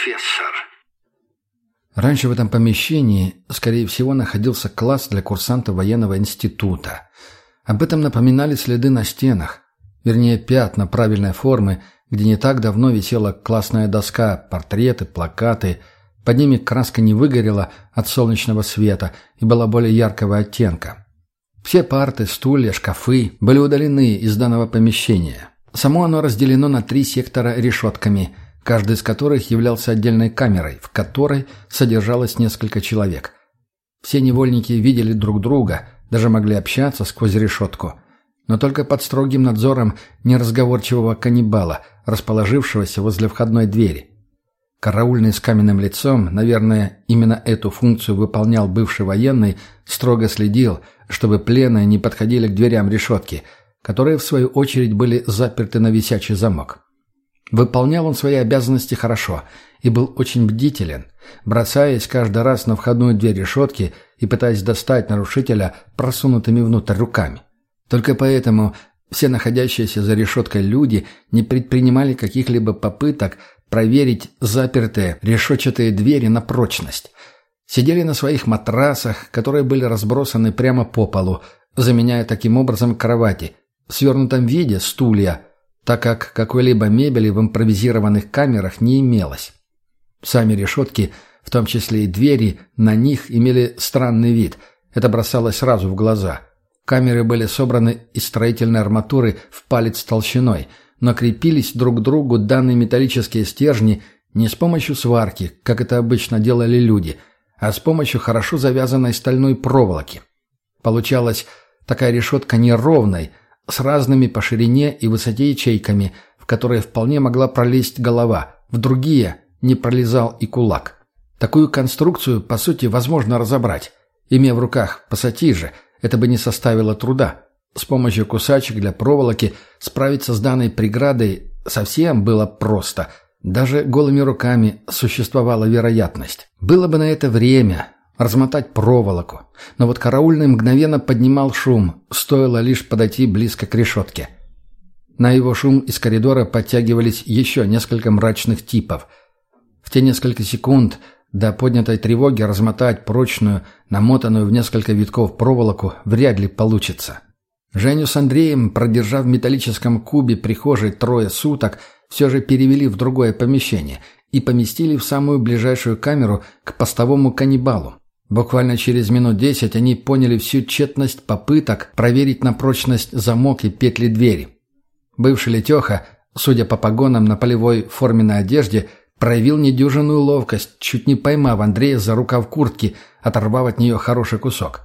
профессор». Раньше в этом помещении, скорее всего, находился класс для курсантов военного института. Об этом напоминали следы на стенах, вернее, пятна правильной формы, где не так давно висела классная доска, портреты, плакаты. Под ними краска не выгорела от солнечного света и была более яркого оттенка. Все парты, стулья, шкафы были удалены из данного помещения. Само оно разделено на три сектора решетками, каждый из которых являлся отдельной камерой, в которой содержалось несколько человек. Все невольники видели друг друга, даже могли общаться сквозь решетку. Но только под строгим надзором неразговорчивого каннибала, расположившегося возле входной двери. Караульный с каменным лицом, наверное, именно эту функцию выполнял бывший военный, строго следил, чтобы пленные не подходили к дверям решетки, которые, в свою очередь, были заперты на висячий замок. Выполнял он свои обязанности хорошо и был очень бдителен, бросаясь каждый раз на входную дверь решетки и пытаясь достать нарушителя просунутыми внутрь руками. Только поэтому все находящиеся за решеткой люди не предпринимали каких-либо попыток проверить запертые решетчатые двери на прочность. Сидели на своих матрасах, которые были разбросаны прямо по полу, заменяя таким образом кровати, в свернутом виде стулья, так как какой-либо мебели в импровизированных камерах не имелось. Сами решетки, в том числе и двери, на них имели странный вид. Это бросалось сразу в глаза. Камеры были собраны из строительной арматуры в палец толщиной – но крепились друг к другу данные металлические стержни не с помощью сварки, как это обычно делали люди, а с помощью хорошо завязанной стальной проволоки. Получалась такая решетка неровной, с разными по ширине и высоте ячейками, в которые вполне могла пролезть голова, в другие не пролезал и кулак. Такую конструкцию, по сути, возможно разобрать. Имея в руках пассатижи, это бы не составило труда. С помощью кусачек для проволоки справиться с данной преградой совсем было просто. Даже голыми руками существовала вероятность. Было бы на это время размотать проволоку. Но вот караульный мгновенно поднимал шум, стоило лишь подойти близко к решетке. На его шум из коридора подтягивались еще несколько мрачных типов. В те несколько секунд до поднятой тревоги размотать прочную, намотанную в несколько витков проволоку вряд ли получится. Женю с Андреем, продержав в металлическом кубе прихожей трое суток, все же перевели в другое помещение и поместили в самую ближайшую камеру к постовому каннибалу. Буквально через минут десять они поняли всю тщетность попыток проверить на прочность замок и петли двери. Бывший Летеха, судя по погонам на полевой форменной одежде, проявил недюжинную ловкость, чуть не поймав Андрея за рукав куртки, оторвав от нее хороший кусок.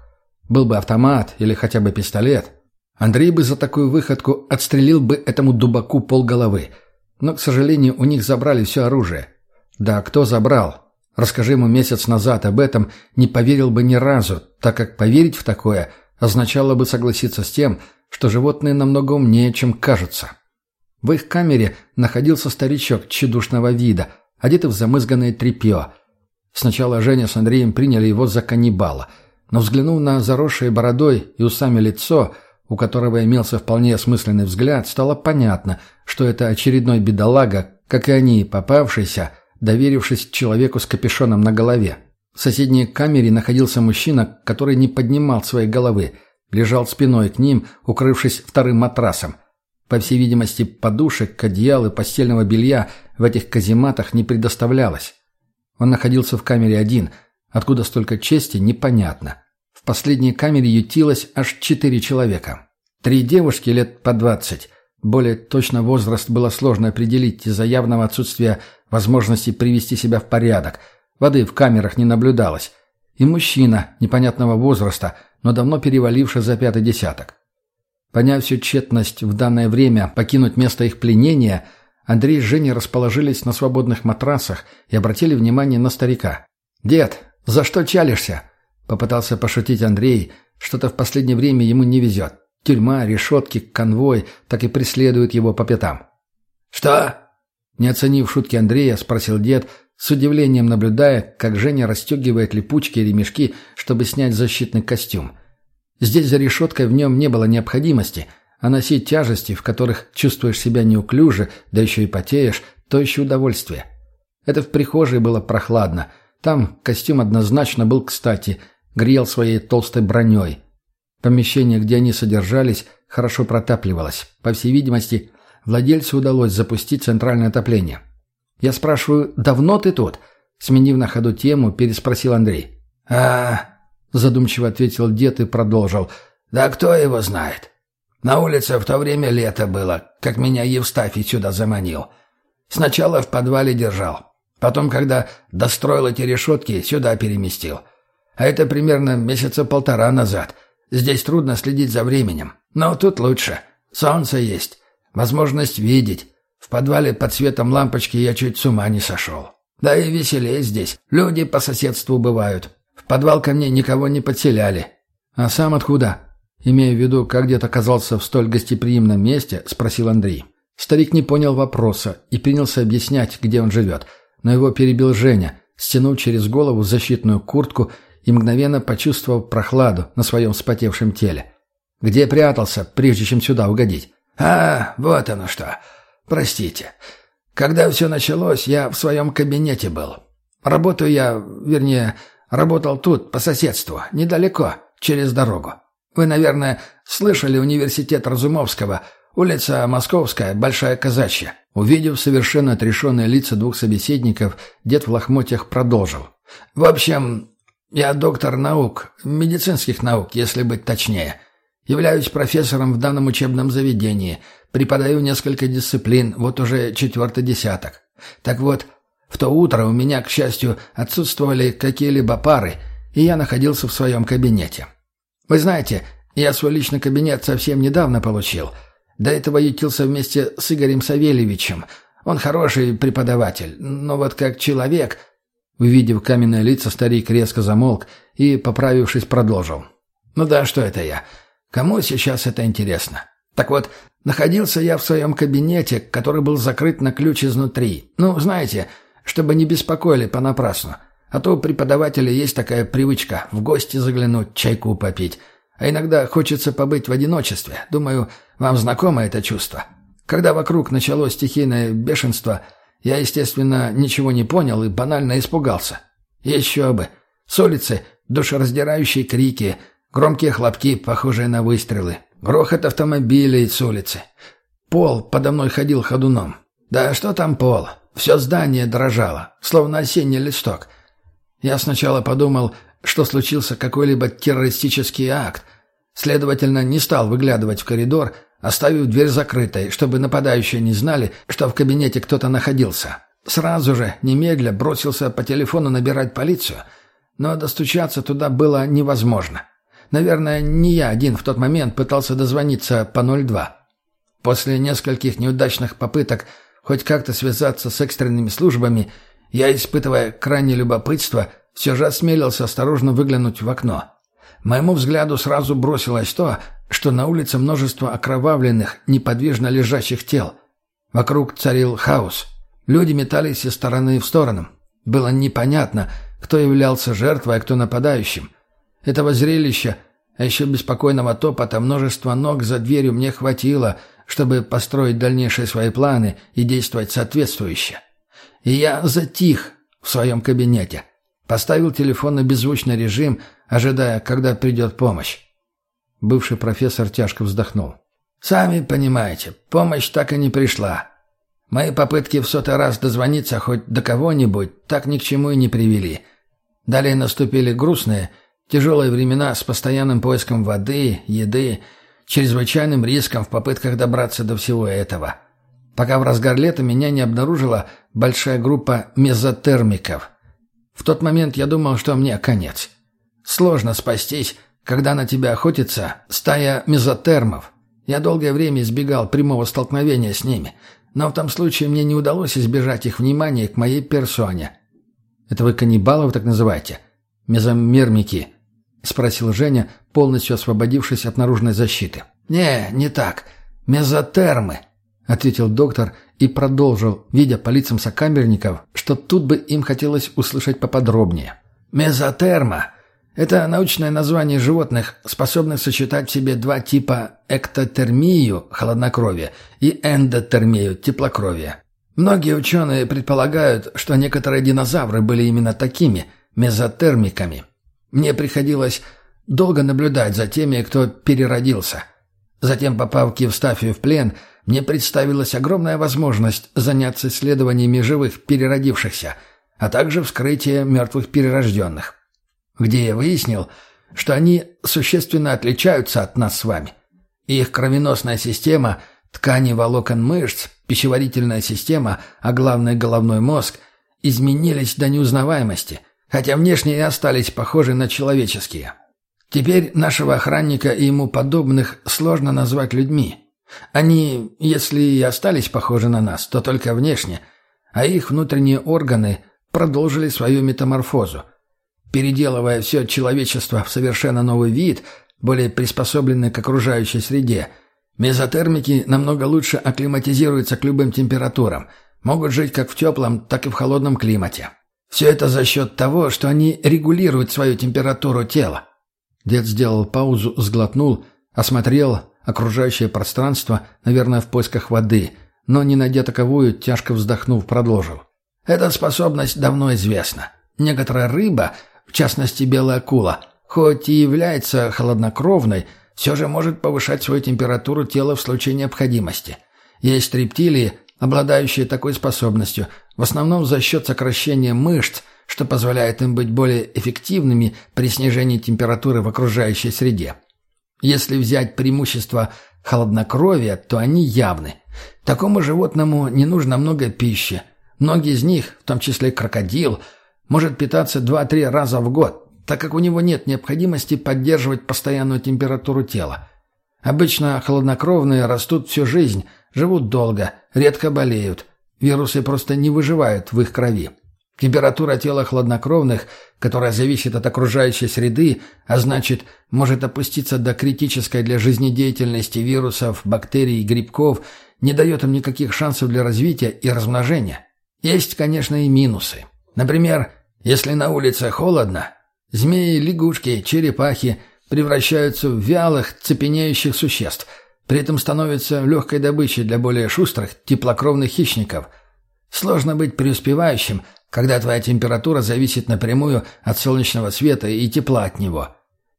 Был бы автомат или хотя бы пистолет, Андрей бы за такую выходку отстрелил бы этому дубаку полголовы. Но, к сожалению, у них забрали все оружие. Да, кто забрал? Расскажи ему месяц назад об этом, не поверил бы ни разу, так как поверить в такое означало бы согласиться с тем, что животные намного умнее, чем кажутся. В их камере находился старичок тщедушного вида, одетый в замызганное тряпье. Сначала Женя с Андреем приняли его за каннибала, но взглянув на заросшее бородой и усами лицо – у которого имелся вполне осмысленный взгляд, стало понятно, что это очередной бедолага, как и они, попавшийся, доверившись человеку с капюшоном на голове. В соседней камере находился мужчина, который не поднимал своей головы, лежал спиной к ним, укрывшись вторым матрасом. По всей видимости, подушек, одеял и постельного белья в этих казематах не предоставлялось. Он находился в камере один, откуда столько чести, непонятно последней камере ютилось аж четыре человека. Три девушки лет по двадцать. Более точно возраст было сложно определить из-за явного отсутствия возможности привести себя в порядок. Воды в камерах не наблюдалось. И мужчина непонятного возраста, но давно переваливший за пятый десяток. Поняв всю тщетность в данное время покинуть место их пленения, Андрей с Женей расположились на свободных матрасах и обратили внимание на старика. «Дед, за что чалишься?» Попытался пошутить Андрей, что-то в последнее время ему не везет. Тюрьма, решетки, конвой так и преследуют его по пятам. «Что?» Не оценив шутки Андрея, спросил дед, с удивлением наблюдая, как Женя расстегивает липучки и ремешки, чтобы снять защитный костюм. Здесь за решеткой в нем не было необходимости, а носить тяжести, в которых чувствуешь себя неуклюже, да еще и потеешь, то еще удовольствие. Это в прихожей было прохладно. Там костюм однозначно был кстати, грел своей толстой броней. Помещение, где они содержались, хорошо протапливалось. По всей видимости, владельцу удалось запустить центральное отопление. «Я спрашиваю, давно ты тут?» Сменив на ходу тему, переспросил Андрей. «А...» — задумчиво ответил дед и продолжил. «Да кто его знает? На улице в то время лето было, как меня Евстафий сюда заманил. Сначала в подвале держал. Потом, когда достроил эти решетки, сюда переместил. А это примерно месяца полтора назад. Здесь трудно следить за временем. Но тут лучше. Солнце есть. Возможность видеть. В подвале под светом лампочки я чуть с ума не сошел. Да и веселее здесь. Люди по соседству бывают. В подвал ко мне никого не подселяли. А сам откуда? Имея в виду, как дед оказался в столь гостеприимном месте, спросил Андрей. Старик не понял вопроса и принялся объяснять, где он живет, но его перебил Женя, стянув через голову защитную куртку и мгновенно почувствовав прохладу на своем вспотевшем теле. Где прятался, прежде чем сюда угодить? «А, вот оно что. Простите. Когда все началось, я в своем кабинете был. Работаю я, вернее, работал тут, по соседству, недалеко, через дорогу. Вы, наверное, слышали университет Разумовского, улица Московская, Большая Казачья». Увидев совершенно отрешенные лица двух собеседников, дед в лохмотьях продолжил. «В общем, я доктор наук, медицинских наук, если быть точнее. Являюсь профессором в данном учебном заведении, преподаю несколько дисциплин, вот уже четвертый десяток. Так вот, в то утро у меня, к счастью, отсутствовали какие-либо пары, и я находился в своем кабинете. Вы знаете, я свой личный кабинет совсем недавно получил. До этого ютился вместе с Игорем Савельевичем. Он хороший преподаватель, но вот как человек... Увидев каменное лицо, старик резко замолк и, поправившись, продолжил. «Ну да, что это я? Кому сейчас это интересно? Так вот, находился я в своем кабинете, который был закрыт на ключ изнутри. Ну, знаете, чтобы не беспокоили понапрасну. А то у преподавателя есть такая привычка в гости заглянуть, чайку попить. А иногда хочется побыть в одиночестве. Думаю, вам знакомо это чувство. Когда вокруг началось стихийное бешенство, я, естественно, ничего не понял и банально испугался. Еще бы. С улицы душераздирающие крики, громкие хлопки, похожие на выстрелы, грохот автомобилей с улицы. Пол подо мной ходил ходуном. Да что там пол? Все здание дрожало, словно осенний листок. Я сначала подумал, что случился какой-либо террористический акт. Следовательно, не стал выглядывать в коридор, оставив дверь закрытой, чтобы нападающие не знали, что в кабинете кто-то находился. Сразу же, немедля, бросился по телефону набирать полицию, но достучаться туда было невозможно. Наверное, не я один в тот момент пытался дозвониться по 02. После нескольких неудачных попыток хоть как-то связаться с экстренными службами, я, испытывая крайнее любопытство, все же осмелился осторожно выглянуть в окно. Моему взгляду сразу бросилось то, что на улице множество окровавленных, неподвижно лежащих тел. Вокруг царил хаос. Люди метались из стороны в сторону. Было непонятно, кто являлся жертвой, а кто нападающим. Этого зрелища, а еще беспокойного топота множества ног за дверью мне хватило, чтобы построить дальнейшие свои планы и действовать соответствующе. И я затих в своем кабинете. Поставил телефон на беззвучный режим, ожидая, когда придет помощь. Бывший профессор тяжко вздохнул. «Сами понимаете, помощь так и не пришла. Мои попытки в сотый раз дозвониться хоть до кого-нибудь так ни к чему и не привели. Далее наступили грустные, тяжелые времена с постоянным поиском воды, еды, чрезвычайным риском в попытках добраться до всего этого пока в разгар лета меня не обнаружила большая группа мезотермиков. В тот момент я думал, что мне конец. Сложно спастись, когда на тебя охотится стая мезотермов. Я долгое время избегал прямого столкновения с ними, но в том случае мне не удалось избежать их внимания к моей персоне. «Это вы каннибалов так называете? Мезомермики?» — спросил Женя, полностью освободившись от наружной защиты. «Не, не так. Мезотермы. — ответил доктор и продолжил, видя по лицам сокамерников, что тут бы им хотелось услышать поподробнее. «Мезотерма — это научное название животных, способных сочетать в себе два типа эктотермию – холоднокровие и эндотермию – теплокровие. Многие ученые предполагают, что некоторые динозавры были именно такими, мезотермиками. Мне приходилось долго наблюдать за теми, кто переродился. Затем, попав к Евстафию в плен, мне представилась огромная возможность заняться исследованиями живых переродившихся, а также вскрытие мертвых перерожденных. Где я выяснил, что они существенно отличаются от нас с вами. Их кровеносная система, ткани волокон мышц, пищеварительная система, а главное головной мозг, изменились до неузнаваемости, хотя внешне и остались похожи на человеческие. Теперь нашего охранника и ему подобных сложно назвать людьми. Они, если и остались похожи на нас, то только внешне, а их внутренние органы продолжили свою метаморфозу, переделывая все человечество в совершенно новый вид, более приспособленный к окружающей среде – Мезотермики намного лучше акклиматизируются к любым температурам, могут жить как в теплом, так и в холодном климате. Все это за счет того, что они регулируют свою температуру тела. Дед сделал паузу, сглотнул, осмотрел окружающее пространство, наверное, в поисках воды, но, не найдя таковую, тяжко вздохнув, продолжил. Эта способность давно известна. Некоторая рыба, в частности белая акула, хоть и является холоднокровной, все же может повышать свою температуру тела в случае необходимости. Есть рептилии, обладающие такой способностью, в основном за счет сокращения мышц, что позволяет им быть более эффективными при снижении температуры в окружающей среде. Если взять преимущество холоднокровия, то они явны. Такому животному не нужно много пищи. Многие из них, в том числе крокодил, может питаться 2-3 раза в год, так как у него нет необходимости поддерживать постоянную температуру тела. Обычно холоднокровные растут всю жизнь, живут долго, редко болеют. Вирусы просто не выживают в их крови. Температура тела хладнокровных, которая зависит от окружающей среды, а значит, может опуститься до критической для жизнедеятельности вирусов, бактерий и грибков, не дает им никаких шансов для развития и размножения. Есть, конечно, и минусы. Например, если на улице холодно, Змеи, лягушки, черепахи превращаются в вялых, цепенеющих существ, при этом становятся легкой добычей для более шустрых, теплокровных хищников. Сложно быть преуспевающим, когда твоя температура зависит напрямую от солнечного света и тепла от него.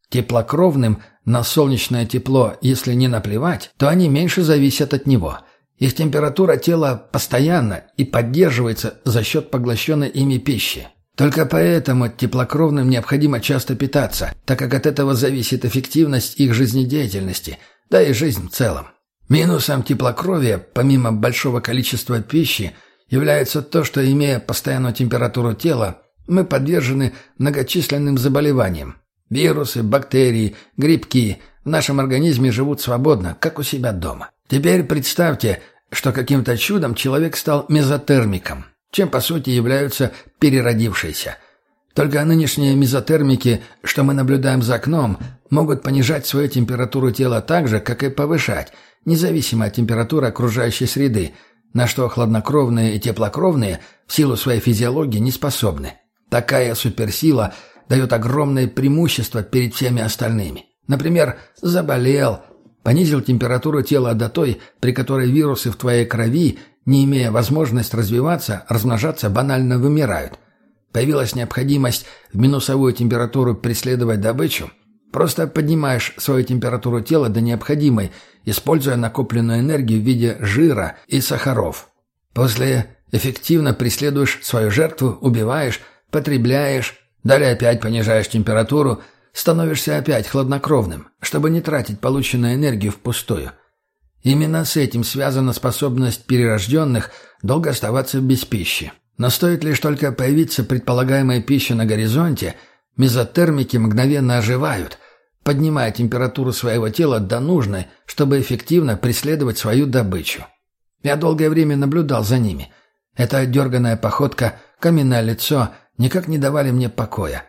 Теплокровным на солнечное тепло, если не наплевать, то они меньше зависят от него. Их температура тела постоянна и поддерживается за счет поглощенной ими пищи. Только поэтому теплокровным необходимо часто питаться, так как от этого зависит эффективность их жизнедеятельности, да и жизнь в целом. Минусом теплокровия, помимо большого количества пищи, является то, что, имея постоянную температуру тела, мы подвержены многочисленным заболеваниям. Вирусы, бактерии, грибки в нашем организме живут свободно, как у себя дома. Теперь представьте, что каким-то чудом человек стал мезотермиком чем по сути являются переродившиеся. Только нынешние мезотермики, что мы наблюдаем за окном, могут понижать свою температуру тела так же, как и повышать, независимо от температуры окружающей среды, на что хладнокровные и теплокровные в силу своей физиологии не способны. Такая суперсила дает огромное преимущество перед всеми остальными. Например, заболел, понизил температуру тела до той, при которой вирусы в твоей крови не имея возможность развиваться, размножаться, банально вымирают. Появилась необходимость в минусовую температуру преследовать добычу. Просто поднимаешь свою температуру тела до необходимой, используя накопленную энергию в виде жира и сахаров. После эффективно преследуешь свою жертву, убиваешь, потребляешь, далее опять понижаешь температуру, становишься опять хладнокровным, чтобы не тратить полученную энергию впустую – Именно с этим связана способность перерожденных долго оставаться без пищи. Но стоит лишь только появиться предполагаемая пища на горизонте, мезотермики мгновенно оживают, поднимая температуру своего тела до нужной, чтобы эффективно преследовать свою добычу. Я долгое время наблюдал за ними. Эта дерганная походка, каменное лицо никак не давали мне покоя.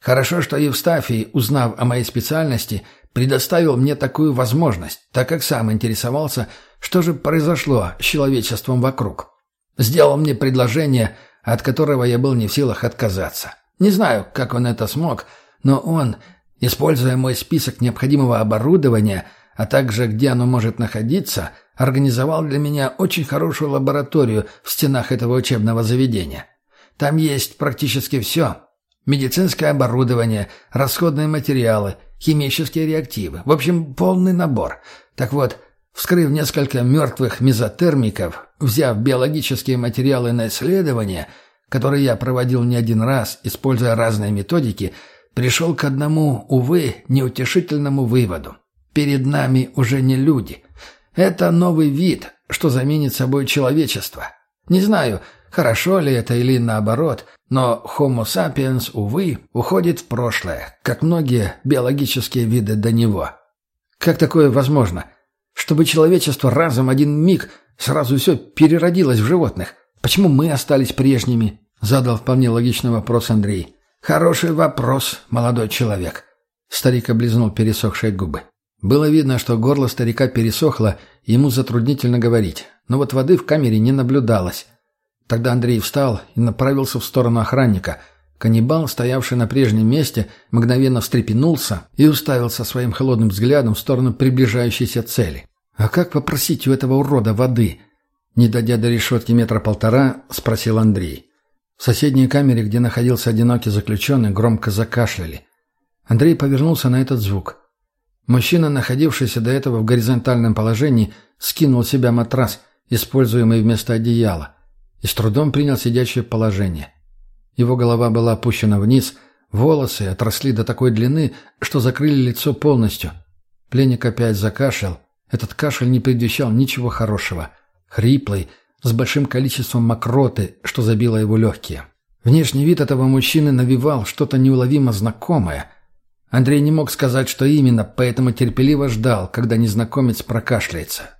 Хорошо, что Евстафий, узнав о моей специальности, предоставил мне такую возможность, так как сам интересовался, что же произошло с человечеством вокруг. Сделал мне предложение, от которого я был не в силах отказаться. Не знаю, как он это смог, но он, используя мой список необходимого оборудования, а также где оно может находиться, организовал для меня очень хорошую лабораторию в стенах этого учебного заведения. Там есть практически все. Медицинское оборудование, расходные материалы, химические реактивы. В общем, полный набор. Так вот, вскрыв несколько мертвых мезотермиков, взяв биологические материалы на исследование, которые я проводил не один раз, используя разные методики, пришел к одному, увы, неутешительному выводу. Перед нами уже не люди. Это новый вид, что заменит собой человечество. Не знаю, хорошо ли это или наоборот, но Homo sapiens, увы, уходит в прошлое, как многие биологические виды до него. Как такое возможно? Чтобы человечество разом один миг сразу все переродилось в животных. Почему мы остались прежними? Задал вполне логичный вопрос Андрей. Хороший вопрос, молодой человек. Старик облизнул пересохшие губы. Было видно, что горло старика пересохло, ему затруднительно говорить. Но вот воды в камере не наблюдалось. Тогда Андрей встал и направился в сторону охранника. Каннибал, стоявший на прежнем месте, мгновенно встрепенулся и уставился своим холодным взглядом в сторону приближающейся цели. «А как попросить у этого урода воды?» Не дойдя до решетки метра полтора, спросил Андрей. В соседней камере, где находился одинокий заключенный, громко закашляли. Андрей повернулся на этот звук. Мужчина, находившийся до этого в горизонтальном положении, скинул с себя матрас, используемый вместо одеяла, и с трудом принял сидячее положение. Его голова была опущена вниз, волосы отросли до такой длины, что закрыли лицо полностью. Пленник опять закашлял. Этот кашель не предвещал ничего хорошего. Хриплый, с большим количеством мокроты, что забило его легкие. Внешний вид этого мужчины навевал что-то неуловимо знакомое – Андрей не мог сказать, что именно, поэтому терпеливо ждал, когда незнакомец прокашляется.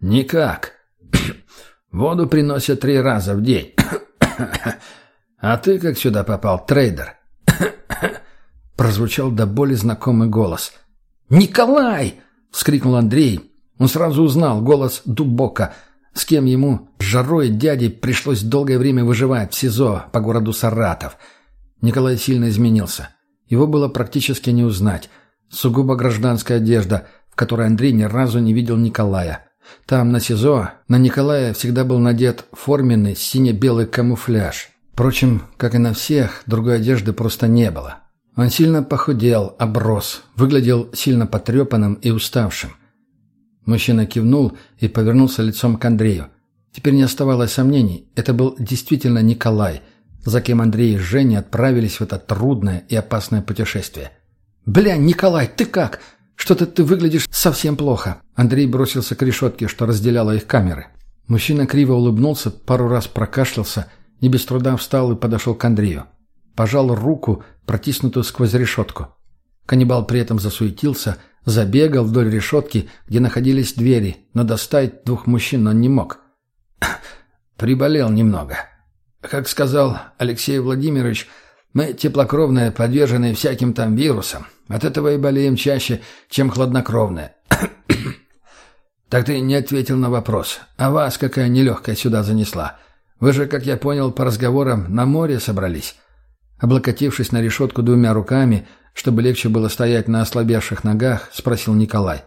«Никак. Воду приносят три раза в день. А ты как сюда попал, трейдер?» Прозвучал до боли знакомый голос. «Николай!» — вскрикнул Андрей. Он сразу узнал голос Дубока — с кем ему, жарой дяди, пришлось долгое время выживать в СИЗО по городу Саратов. Николай сильно изменился. Его было практически не узнать. Сугубо гражданская одежда, в которой Андрей ни разу не видел Николая. Там, на СИЗО, на Николая всегда был надет форменный сине-белый камуфляж. Впрочем, как и на всех, другой одежды просто не было. Он сильно похудел, оброс, выглядел сильно потрепанным и уставшим. Мужчина кивнул и повернулся лицом к Андрею. Теперь не оставалось сомнений. Это был действительно Николай, за кем Андрей и Женя отправились в это трудное и опасное путешествие. «Бля, Николай, ты как? Что-то ты выглядишь совсем плохо». Андрей бросился к решетке, что разделяло их камеры. Мужчина криво улыбнулся, пару раз прокашлялся, не без труда встал и подошел к Андрею. Пожал руку, протиснутую сквозь решетку. Каннибал при этом засуетился – Забегал вдоль решетки, где находились двери, но достать двух мужчин он не мог. Приболел немного. Как сказал Алексей Владимирович, мы теплокровные, подверженные всяким там вирусам. От этого и болеем чаще, чем хладнокровные. Так ты не ответил на вопрос. А вас какая нелегкая сюда занесла? Вы же, как я понял по разговорам, на море собрались. Облокотившись на решетку двумя руками, чтобы легче было стоять на ослабевших ногах, спросил Николай.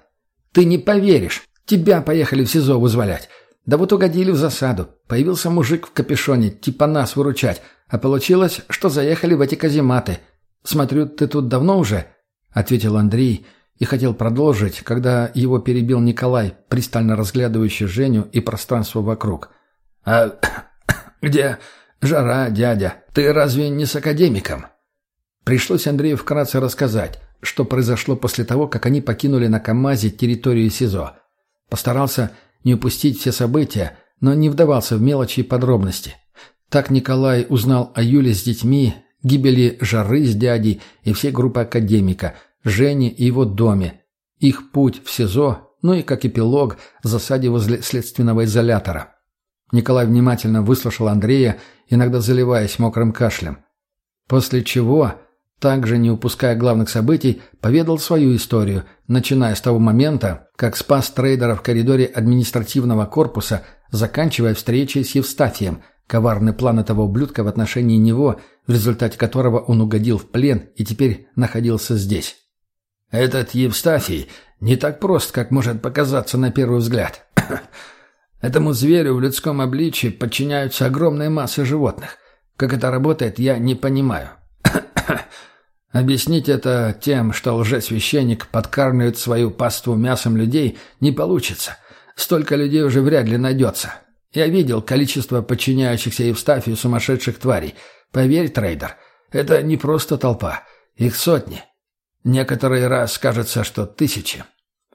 «Ты не поверишь! Тебя поехали в СИЗО вызволять! Да вот угодили в засаду. Появился мужик в капюшоне, типа нас выручать, а получилось, что заехали в эти казематы. Смотрю, ты тут давно уже?» — ответил Андрей и хотел продолжить, когда его перебил Николай, пристально разглядывающий Женю и пространство вокруг. «А где жара, дядя? Ты разве не с академиком?» Пришлось Андрею вкратце рассказать, что произошло после того, как они покинули на КамАЗе территорию СИЗО. Постарался не упустить все события, но не вдавался в мелочи и подробности. Так Николай узнал о Юле с детьми, гибели Жары с дядей и всей группы академика, Жени и его доме, их путь в СИЗО, ну и, как эпилог, засаде возле следственного изолятора. Николай внимательно выслушал Андрея, иногда заливаясь мокрым кашлем. После чего также, не упуская главных событий, поведал свою историю, начиная с того момента, как спас трейдера в коридоре административного корпуса, заканчивая встречей с Евстафием, коварный план этого ублюдка в отношении него, в результате которого он угодил в плен и теперь находился здесь. Этот Евстафий не так прост, как может показаться на первый взгляд. Этому зверю в людском обличии подчиняются огромные массы животных. Как это работает, я не понимаю. Объяснить это тем, что лжесвященник подкармливает свою паству мясом людей, не получится. Столько людей уже вряд ли найдется. Я видел количество подчиняющихся Евстафию сумасшедших тварей. Поверь, трейдер, это не просто толпа. Их сотни. Некоторые раз кажется, что тысячи.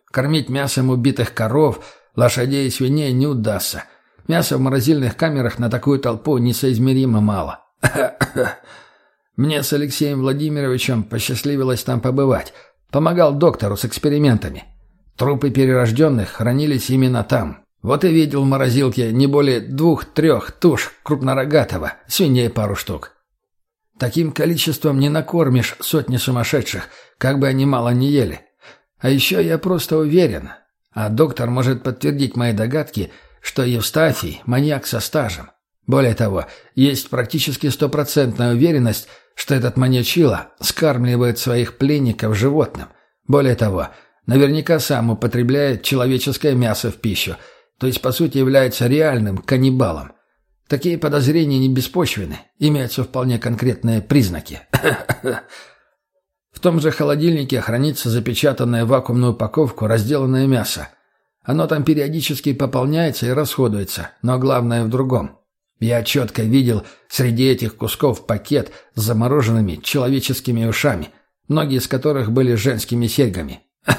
Кормить мясом убитых коров, лошадей и свиней не удастся. Мяса в морозильных камерах на такую толпу несоизмеримо мало. Мне с Алексеем Владимировичем посчастливилось там побывать. Помогал доктору с экспериментами. Трупы перерожденных хранились именно там. Вот и видел в морозилке не более двух-трех туш крупнорогатого, свиней пару штук. Таким количеством не накормишь сотни сумасшедших, как бы они мало не ели. А еще я просто уверен, а доктор может подтвердить мои догадки, что Евстафий – маньяк со стажем. Более того, есть практически стопроцентная уверенность, что этот маньячила скармливает своих пленников животным. Более того, наверняка сам употребляет человеческое мясо в пищу, то есть, по сути, является реальным каннибалом. Такие подозрения не беспочвены, имеются вполне конкретные признаки. В том же холодильнике хранится запечатанное в вакуумную упаковку разделанное мясо. Оно там периодически пополняется и расходуется, но главное в другом. Я четко видел среди этих кусков пакет с замороженными человеческими ушами, многие из которых были женскими серьгами.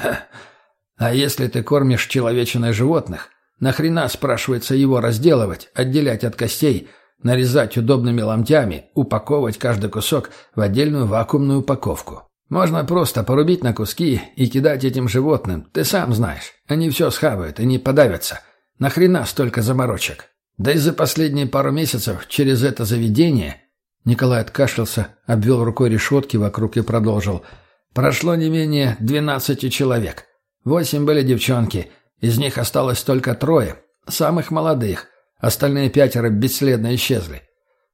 А если ты кормишь человечиной животных, нахрена, спрашивается, его разделывать, отделять от костей, нарезать удобными ломтями, упаковывать каждый кусок в отдельную вакуумную упаковку? Можно просто порубить на куски и кидать этим животным, ты сам знаешь. Они все схавают и не подавятся. Нахрена столько заморочек? Да и за последние пару месяцев через это заведение... Николай откашлялся, обвел рукой решетки вокруг и продолжил. Прошло не менее двенадцати человек. Восемь были девчонки. Из них осталось только трое. Самых молодых. Остальные пятеро бесследно исчезли.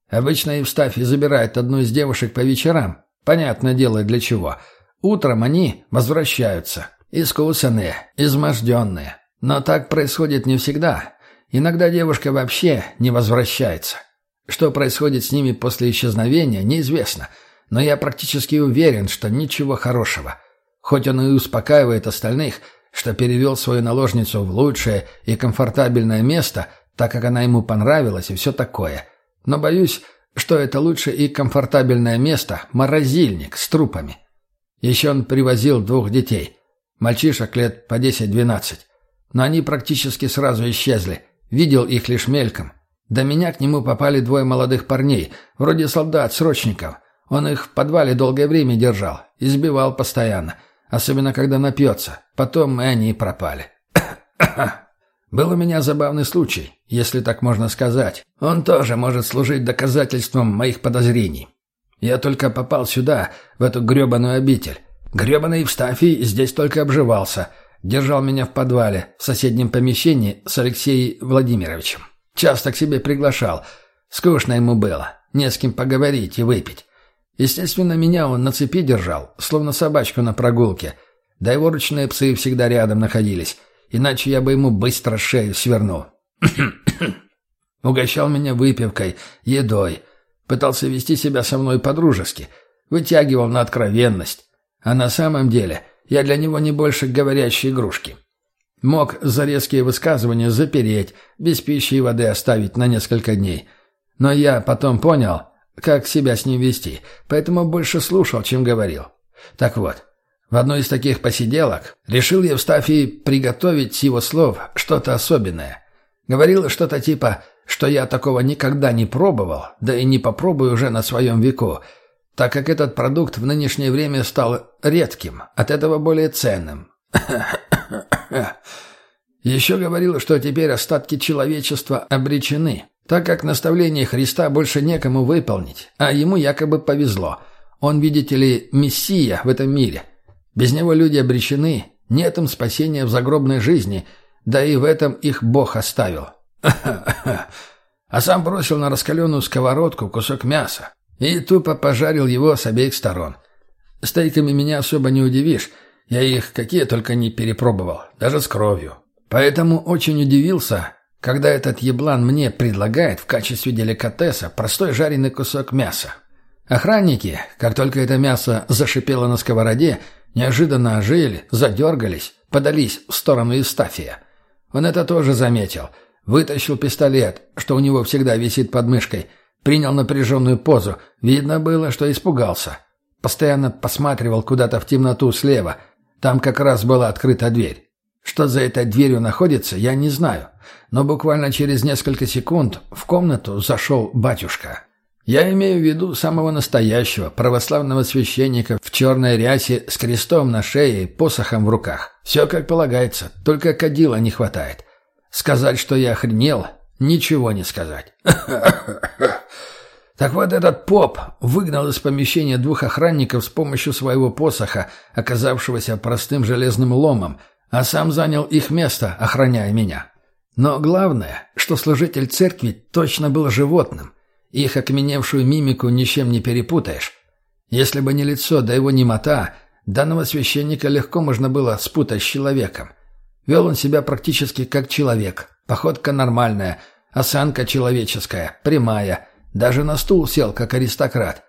Обычно Евстафий забирает одну из девушек по вечерам. Понятно дело, для чего. Утром они возвращаются. Искусанные, изможденные. Но так происходит не всегда. Иногда девушка вообще не возвращается. Что происходит с ними после исчезновения, неизвестно. Но я практически уверен, что ничего хорошего. Хоть он и успокаивает остальных, что перевел свою наложницу в лучшее и комфортабельное место, так как она ему понравилась и все такое. Но боюсь, что это лучшее и комфортабельное место – морозильник с трупами. Еще он привозил двух детей. Мальчишек лет по 10-12. Но они практически сразу исчезли – Видел их лишь мельком. До меня к нему попали двое молодых парней, вроде солдат, срочников. Он их в подвале долгое время держал, избивал постоянно, особенно когда напьется. Потом и они пропали. Был у меня забавный случай, если так можно сказать. Он тоже может служить доказательством моих подозрений. Я только попал сюда, в эту гребаную обитель. Гребаный Евстафий здесь только обживался — Держал меня в подвале, в соседнем помещении с Алексеем Владимировичем. Часто к себе приглашал. Скучно ему было. Не с кем поговорить и выпить. Естественно, меня он на цепи держал, словно собачку на прогулке. Да его ручные псы всегда рядом находились. Иначе я бы ему быстро шею свернул. Угощал меня выпивкой, едой. Пытался вести себя со мной по-дружески. Вытягивал на откровенность. А на самом деле я для него не больше говорящей игрушки. Мог за резкие высказывания запереть, без пищи и воды оставить на несколько дней. Но я потом понял, как себя с ним вести, поэтому больше слушал, чем говорил. Так вот, в одной из таких посиделок решил Евстафий приготовить с его слов что-то особенное. Говорил что-то типа, что я такого никогда не пробовал, да и не попробую уже на своем веку, так как этот продукт в нынешнее время стал редким, от этого более ценным. Еще говорил, что теперь остатки человечества обречены, так как наставление Христа больше некому выполнить, а ему якобы повезло. Он, видите ли, мессия в этом мире. Без него люди обречены, нет им спасения в загробной жизни, да и в этом их Бог оставил. А сам бросил на раскаленную сковородку кусок мяса, и тупо пожарил его с обеих сторон. Стейками меня особо не удивишь. Я их какие только не перепробовал, даже с кровью. Поэтому очень удивился, когда этот еблан мне предлагает в качестве деликатеса простой жареный кусок мяса. Охранники, как только это мясо зашипело на сковороде, неожиданно ожили, задергались, подались в сторону Истафия. Он это тоже заметил. Вытащил пистолет, что у него всегда висит под мышкой, принял напряженную позу. Видно было, что испугался. Постоянно посматривал куда-то в темноту слева. Там как раз была открыта дверь. Что за этой дверью находится, я не знаю. Но буквально через несколько секунд в комнату зашел батюшка. Я имею в виду самого настоящего православного священника в черной рясе с крестом на шее и посохом в руках. Все как полагается, только кадила не хватает. Сказать, что я охренел, ничего не сказать. Так вот этот поп выгнал из помещения двух охранников с помощью своего посоха, оказавшегося простым железным ломом, а сам занял их место, охраняя меня. Но главное, что служитель церкви точно был животным. Их окаменевшую мимику ничем не перепутаешь. Если бы не лицо, да его немота, данного священника легко можно было спутать с человеком. Вел он себя практически как человек. Походка нормальная, осанка человеческая, прямая. Даже на стул сел, как аристократ.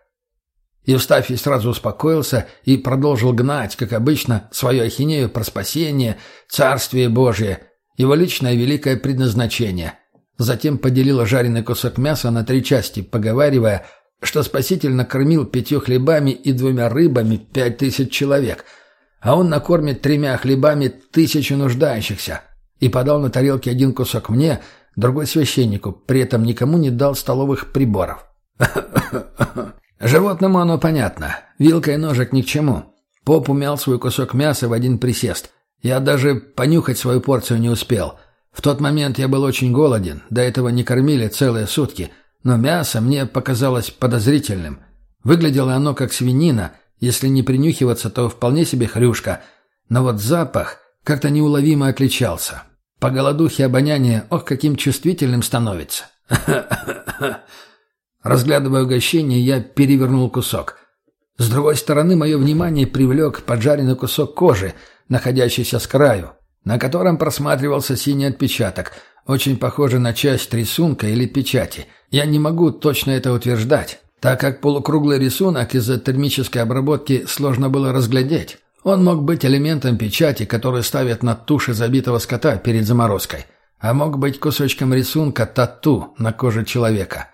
Евстафий сразу успокоился и продолжил гнать, как обычно, свою ахинею про спасение, царствие Божие, его личное великое предназначение. Затем поделила жареный кусок мяса на три части, поговаривая, что спаситель накормил пятью хлебами и двумя рыбами пять тысяч человек, а он накормит тремя хлебами тысячу нуждающихся, и подал на тарелке один кусок мне, другой священнику, при этом никому не дал столовых приборов. Животному оно понятно. Вилка и ножик ни к чему. Поп умял свой кусок мяса в один присест. Я даже понюхать свою порцию не успел. В тот момент я был очень голоден, до этого не кормили целые сутки, но мясо мне показалось подозрительным. Выглядело оно как свинина, если не принюхиваться, то вполне себе хрюшка. Но вот запах как-то неуловимо отличался. По голодухе обоняние, ох, каким чувствительным становится. Разглядывая угощение, я перевернул кусок. С другой стороны, мое внимание привлек поджаренный кусок кожи, находящийся с краю, на котором просматривался синий отпечаток, очень похожий на часть рисунка или печати. Я не могу точно это утверждать, так как полукруглый рисунок из-за термической обработки сложно было разглядеть. Он мог быть элементом печати, который ставят на туши забитого скота перед заморозкой, а мог быть кусочком рисунка тату на коже человека.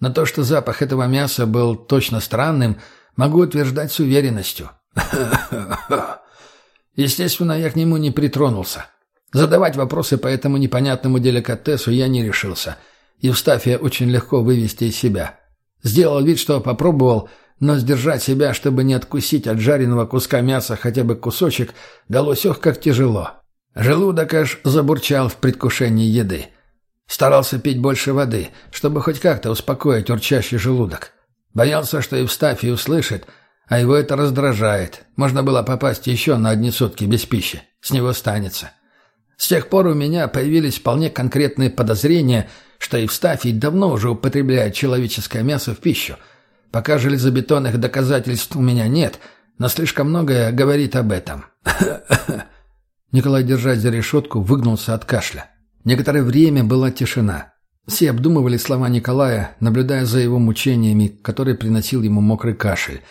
Но то, что запах этого мяса был точно странным, могу утверждать с уверенностью. Естественно, я к нему не притронулся. Задавать вопросы по этому непонятному деликатесу я не решился. Евстафия очень легко вывести из себя. Сделал вид, что попробовал, но сдержать себя, чтобы не откусить от жареного куска мяса хотя бы кусочек, далось ох как тяжело. Желудок аж забурчал в предвкушении еды. Старался пить больше воды, чтобы хоть как-то успокоить урчащий желудок. Боялся, что Евстафий услышит, а его это раздражает. Можно было попасть еще на одни сутки без пищи. С него станется. С тех пор у меня появились вполне конкретные подозрения, что Евстафий давно уже употребляет человеческое мясо в пищу – Пока железобетонных доказательств у меня нет, но слишком многое говорит об этом. Николай, держась за решетку, выгнулся от кашля. Некоторое время была тишина. Все обдумывали слова Николая, наблюдая за его мучениями, которые приносил ему мокрый кашель.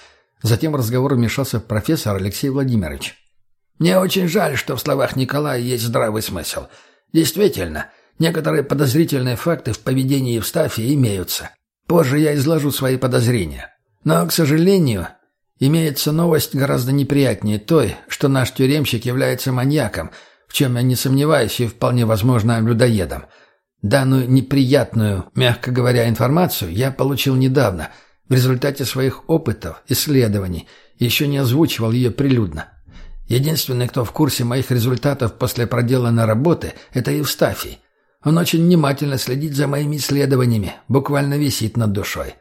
Затем в разговор вмешался профессор Алексей Владимирович. «Мне очень жаль, что в словах Николая есть здравый смысл. Действительно, некоторые подозрительные факты в поведении Евстафия имеются. Позже я изложу свои подозрения. Но, к сожалению, имеется новость гораздо неприятнее той, что наш тюремщик является маньяком, в чем я не сомневаюсь и вполне возможно людоедом. Данную неприятную, мягко говоря, информацию я получил недавно, в результате своих опытов, исследований, еще не озвучивал ее прилюдно. Единственный, кто в курсе моих результатов после проделанной работы, это Евстафий. Он очень внимательно следит за моими исследованиями, буквально висит над душой.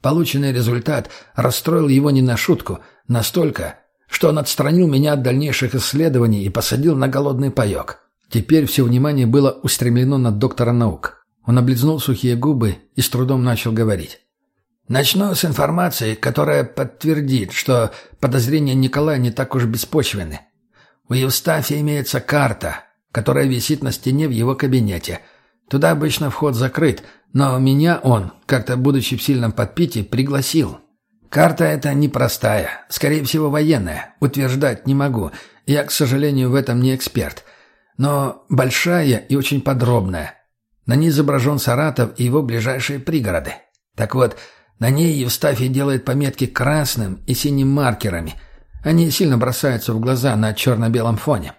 Полученный результат расстроил его не на шутку, настолько, что он отстранил меня от дальнейших исследований и посадил на голодный паек. Теперь все внимание было устремлено на доктора наук. Он облизнул сухие губы и с трудом начал говорить. Начну с информации, которая подтвердит, что подозрения Николая не так уж беспочвены. У Евстафия имеется карта, которая висит на стене в его кабинете. Туда обычно вход закрыт, но меня он, как-то будучи в сильном подпитии, пригласил. Карта эта непростая, скорее всего военная, утверждать не могу. Я, к сожалению, в этом не эксперт. Но большая и очень подробная. На ней изображен Саратов и его ближайшие пригороды. Так вот, на ней Евстафий делает пометки красным и синим маркерами. Они сильно бросаются в глаза на черно-белом фоне.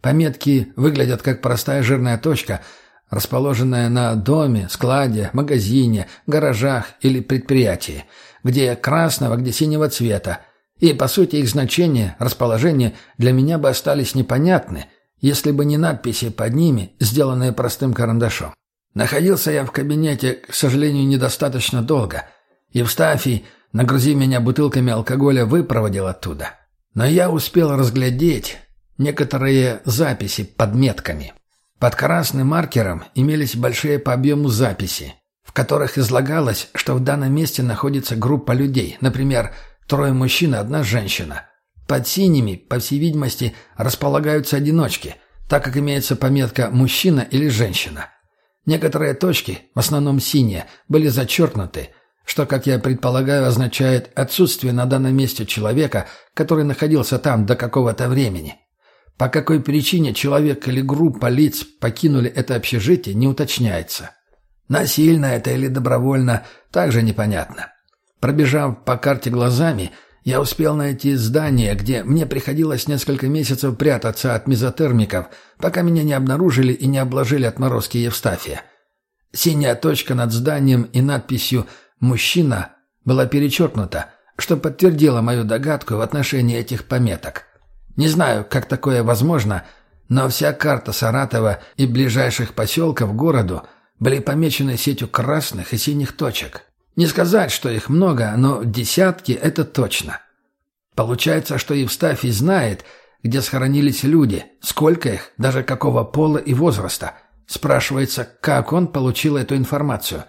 Пометки выглядят как простая жирная точка, расположенная на доме, складе, магазине, гаражах или предприятии – где красного, где синего цвета, и, по сути, их значение, расположение для меня бы остались непонятны, если бы не надписи под ними, сделанные простым карандашом. Находился я в кабинете, к сожалению, недостаточно долго. Евстафий, нагрузив меня бутылками алкоголя, выпроводил оттуда. Но я успел разглядеть некоторые записи под метками. Под красным маркером имелись большие по объему записи, в которых излагалось, что в данном месте находится группа людей, например, трое мужчин и одна женщина. Под синими, по всей видимости, располагаются одиночки, так как имеется пометка «мужчина» или «женщина». Некоторые точки, в основном синие, были зачеркнуты, что, как я предполагаю, означает отсутствие на данном месте человека, который находился там до какого-то времени. По какой причине человек или группа лиц покинули это общежитие, не уточняется. Насильно это или добровольно, также непонятно. Пробежав по карте глазами, я успел найти здание, где мне приходилось несколько месяцев прятаться от мезотермиков, пока меня не обнаружили и не обложили отморозки Евстафия. Синяя точка над зданием и надписью «Мужчина» была перечеркнута, что подтвердило мою догадку в отношении этих пометок. Не знаю, как такое возможно, но вся карта Саратова и ближайших поселков городу – были помечены сетью красных и синих точек. Не сказать, что их много, но десятки — это точно. Получается, что Евстафий знает, где схоронились люди, сколько их, даже какого пола и возраста. Спрашивается, как он получил эту информацию.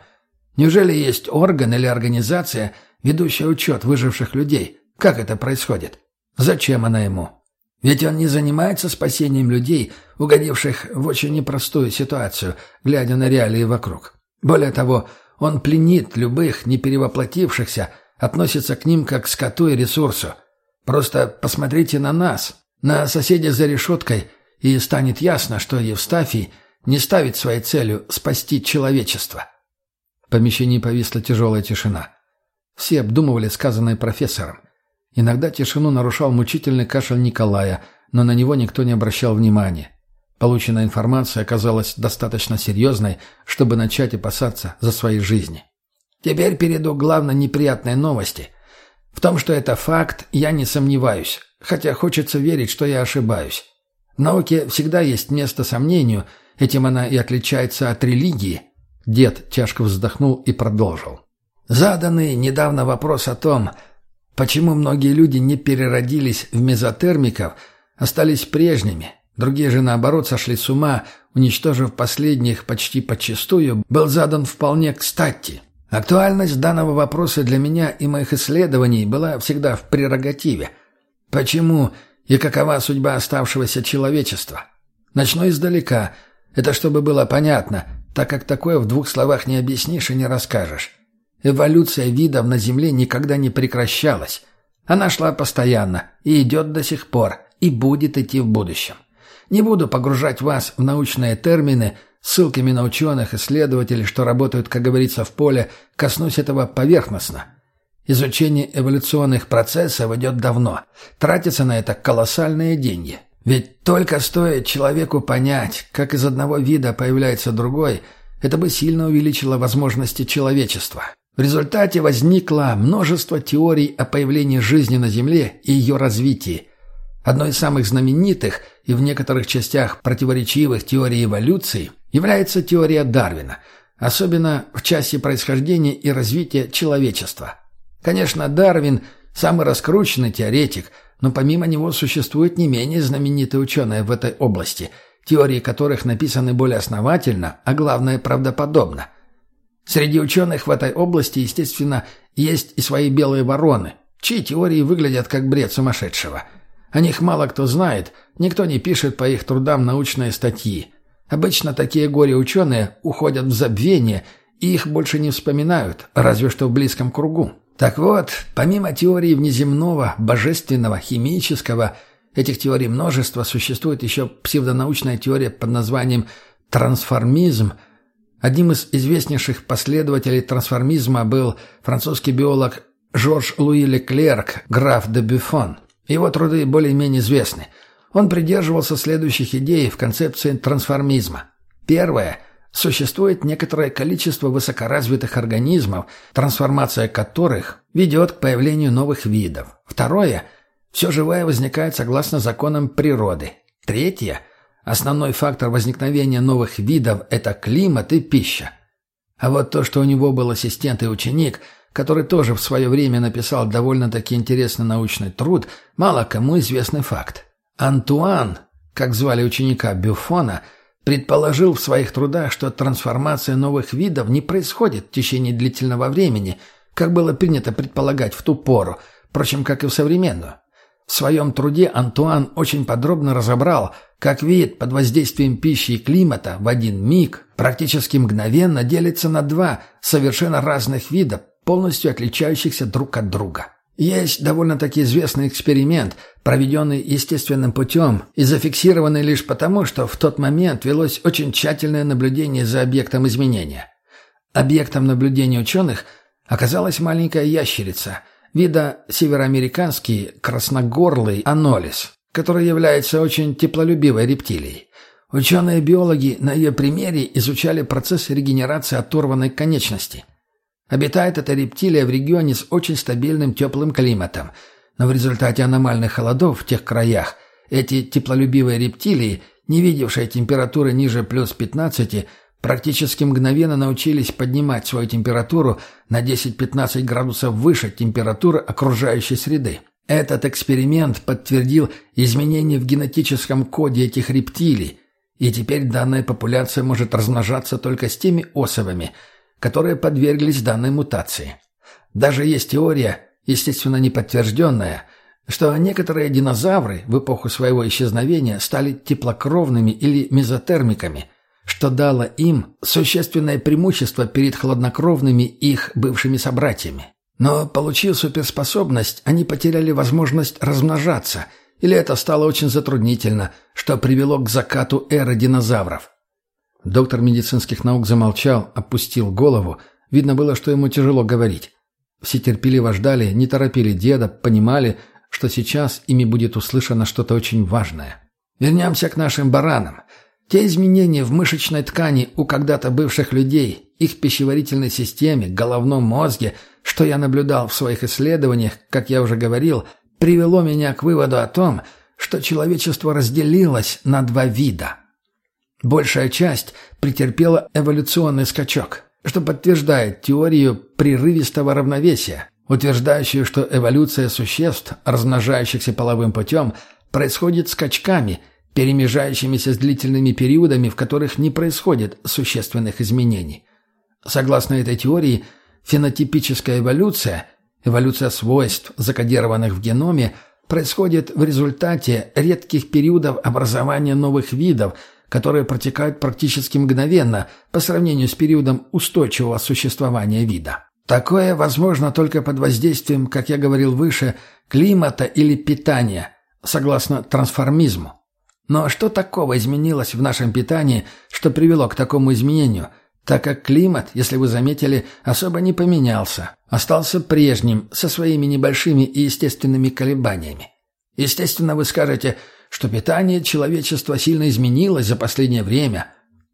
Неужели есть орган или организация, ведущая учет выживших людей? Как это происходит? Зачем она ему? Ведь он не занимается спасением людей, угодивших в очень непростую ситуацию, глядя на реалии вокруг. Более того, он пленит любых неперевоплотившихся, относится к ним как к скоту и ресурсу. Просто посмотрите на нас, на соседей за решеткой, и станет ясно, что Евстафий не ставит своей целью спасти человечество. В помещении повисла тяжелая тишина. Все обдумывали сказанное профессором. Иногда тишину нарушал мучительный кашель Николая, но на него никто не обращал внимания. Полученная информация оказалась достаточно серьезной, чтобы начать опасаться за свои жизни. Теперь перейду к главной неприятной новости. В том, что это факт, я не сомневаюсь, хотя хочется верить, что я ошибаюсь. В науке всегда есть место сомнению, этим она и отличается от религии. Дед тяжко вздохнул и продолжил. Заданный недавно вопрос о том, Почему многие люди не переродились в мезотермиков, остались прежними? Другие же, наоборот, сошли с ума, уничтожив последних почти подчистую, был задан вполне кстати. Актуальность данного вопроса для меня и моих исследований была всегда в прерогативе. Почему и какова судьба оставшегося человечества? Начну издалека. Это чтобы было понятно, так как такое в двух словах не объяснишь и не расскажешь. Эволюция видов на Земле никогда не прекращалась. Она шла постоянно и идет до сих пор, и будет идти в будущем. Не буду погружать вас в научные термины, ссылками на ученых, исследователей, что работают, как говорится, в поле, коснусь этого поверхностно. Изучение эволюционных процессов идет давно. Тратятся на это колоссальные деньги. Ведь только стоит человеку понять, как из одного вида появляется другой, это бы сильно увеличило возможности человечества. В результате возникло множество теорий о появлении жизни на Земле и ее развитии. Одной из самых знаменитых и в некоторых частях противоречивых теорий эволюции является теория Дарвина, особенно в части происхождения и развития человечества. Конечно, Дарвин – самый раскрученный теоретик, но помимо него существуют не менее знаменитые ученые в этой области, теории которых написаны более основательно, а главное – правдоподобно – Среди ученых в этой области, естественно, есть и свои белые вороны, чьи теории выглядят как бред сумасшедшего. О них мало кто знает, никто не пишет по их трудам научные статьи. Обычно такие горе-ученые уходят в забвение, и их больше не вспоминают, разве что в близком кругу. Так вот, помимо теории внеземного, божественного, химического, этих теорий множество, существует еще псевдонаучная теория под названием «трансформизм», Одним из известнейших последователей трансформизма был французский биолог Жорж Луи Леклерк, граф де Бюфон. Его труды более-менее известны. Он придерживался следующих идей в концепции трансформизма. Первое. Существует некоторое количество высокоразвитых организмов, трансформация которых ведет к появлению новых видов. Второе. Все живое возникает согласно законам природы. Третье. Основной фактор возникновения новых видов – это климат и пища. А вот то, что у него был ассистент и ученик – который тоже в свое время написал довольно-таки интересный научный труд, мало кому известный факт. Антуан, как звали ученика Бюфона, предположил в своих трудах, что трансформация новых видов не происходит в течение длительного времени, как было принято предполагать в ту пору, впрочем, как и в современную. В своем труде Антуан очень подробно разобрал, как вид под воздействием пищи и климата в один миг практически мгновенно делится на два совершенно разных вида, полностью отличающихся друг от друга. Есть довольно-таки известный эксперимент, проведенный естественным путем и зафиксированный лишь потому, что в тот момент велось очень тщательное наблюдение за объектом изменения. Объектом наблюдения ученых оказалась маленькая ящерица, вида североамериканский красногорлый анолис, который является очень теплолюбивой рептилией. Ученые-биологи на ее примере изучали процесс регенерации оторванной конечности. Обитает эта рептилия в регионе с очень стабильным теплым климатом, но в результате аномальных холодов в тех краях эти теплолюбивые рептилии, не видевшие температуры ниже плюс 15, практически мгновенно научились поднимать свою температуру на 10-15 градусов выше температуры окружающей среды. Этот эксперимент подтвердил изменения в генетическом коде этих рептилий, и теперь данная популяция может размножаться только с теми особями – которые подверглись данной мутации. Даже есть теория, естественно не подтвержденная, что некоторые динозавры в эпоху своего исчезновения стали теплокровными или мезотермиками, что дало им существенное преимущество перед хладнокровными их бывшими собратьями. Но, получив суперспособность, они потеряли возможность размножаться, или это стало очень затруднительно, что привело к закату эры динозавров. Доктор медицинских наук замолчал, опустил голову. Видно было, что ему тяжело говорить. Все терпеливо ждали, не торопили деда, понимали, что сейчас ими будет услышано что-то очень важное. Вернемся к нашим баранам. Те изменения в мышечной ткани у когда-то бывших людей, их пищеварительной системе, головном мозге, что я наблюдал в своих исследованиях, как я уже говорил, привело меня к выводу о том, что человечество разделилось на два вида – Большая часть претерпела эволюционный скачок, что подтверждает теорию прерывистого равновесия, утверждающую, что эволюция существ, размножающихся половым путем, происходит скачками, перемежающимися с длительными периодами, в которых не происходит существенных изменений. Согласно этой теории, фенотипическая эволюция, эволюция свойств, закодированных в геноме, происходит в результате редких периодов образования новых видов – которые протекают практически мгновенно по сравнению с периодом устойчивого существования вида. Такое возможно только под воздействием, как я говорил выше, климата или питания, согласно трансформизму. Но что такого изменилось в нашем питании, что привело к такому изменению, так как климат, если вы заметили, особо не поменялся, остался прежним, со своими небольшими и естественными колебаниями. Естественно, вы скажете – что питание человечества сильно изменилось за последнее время.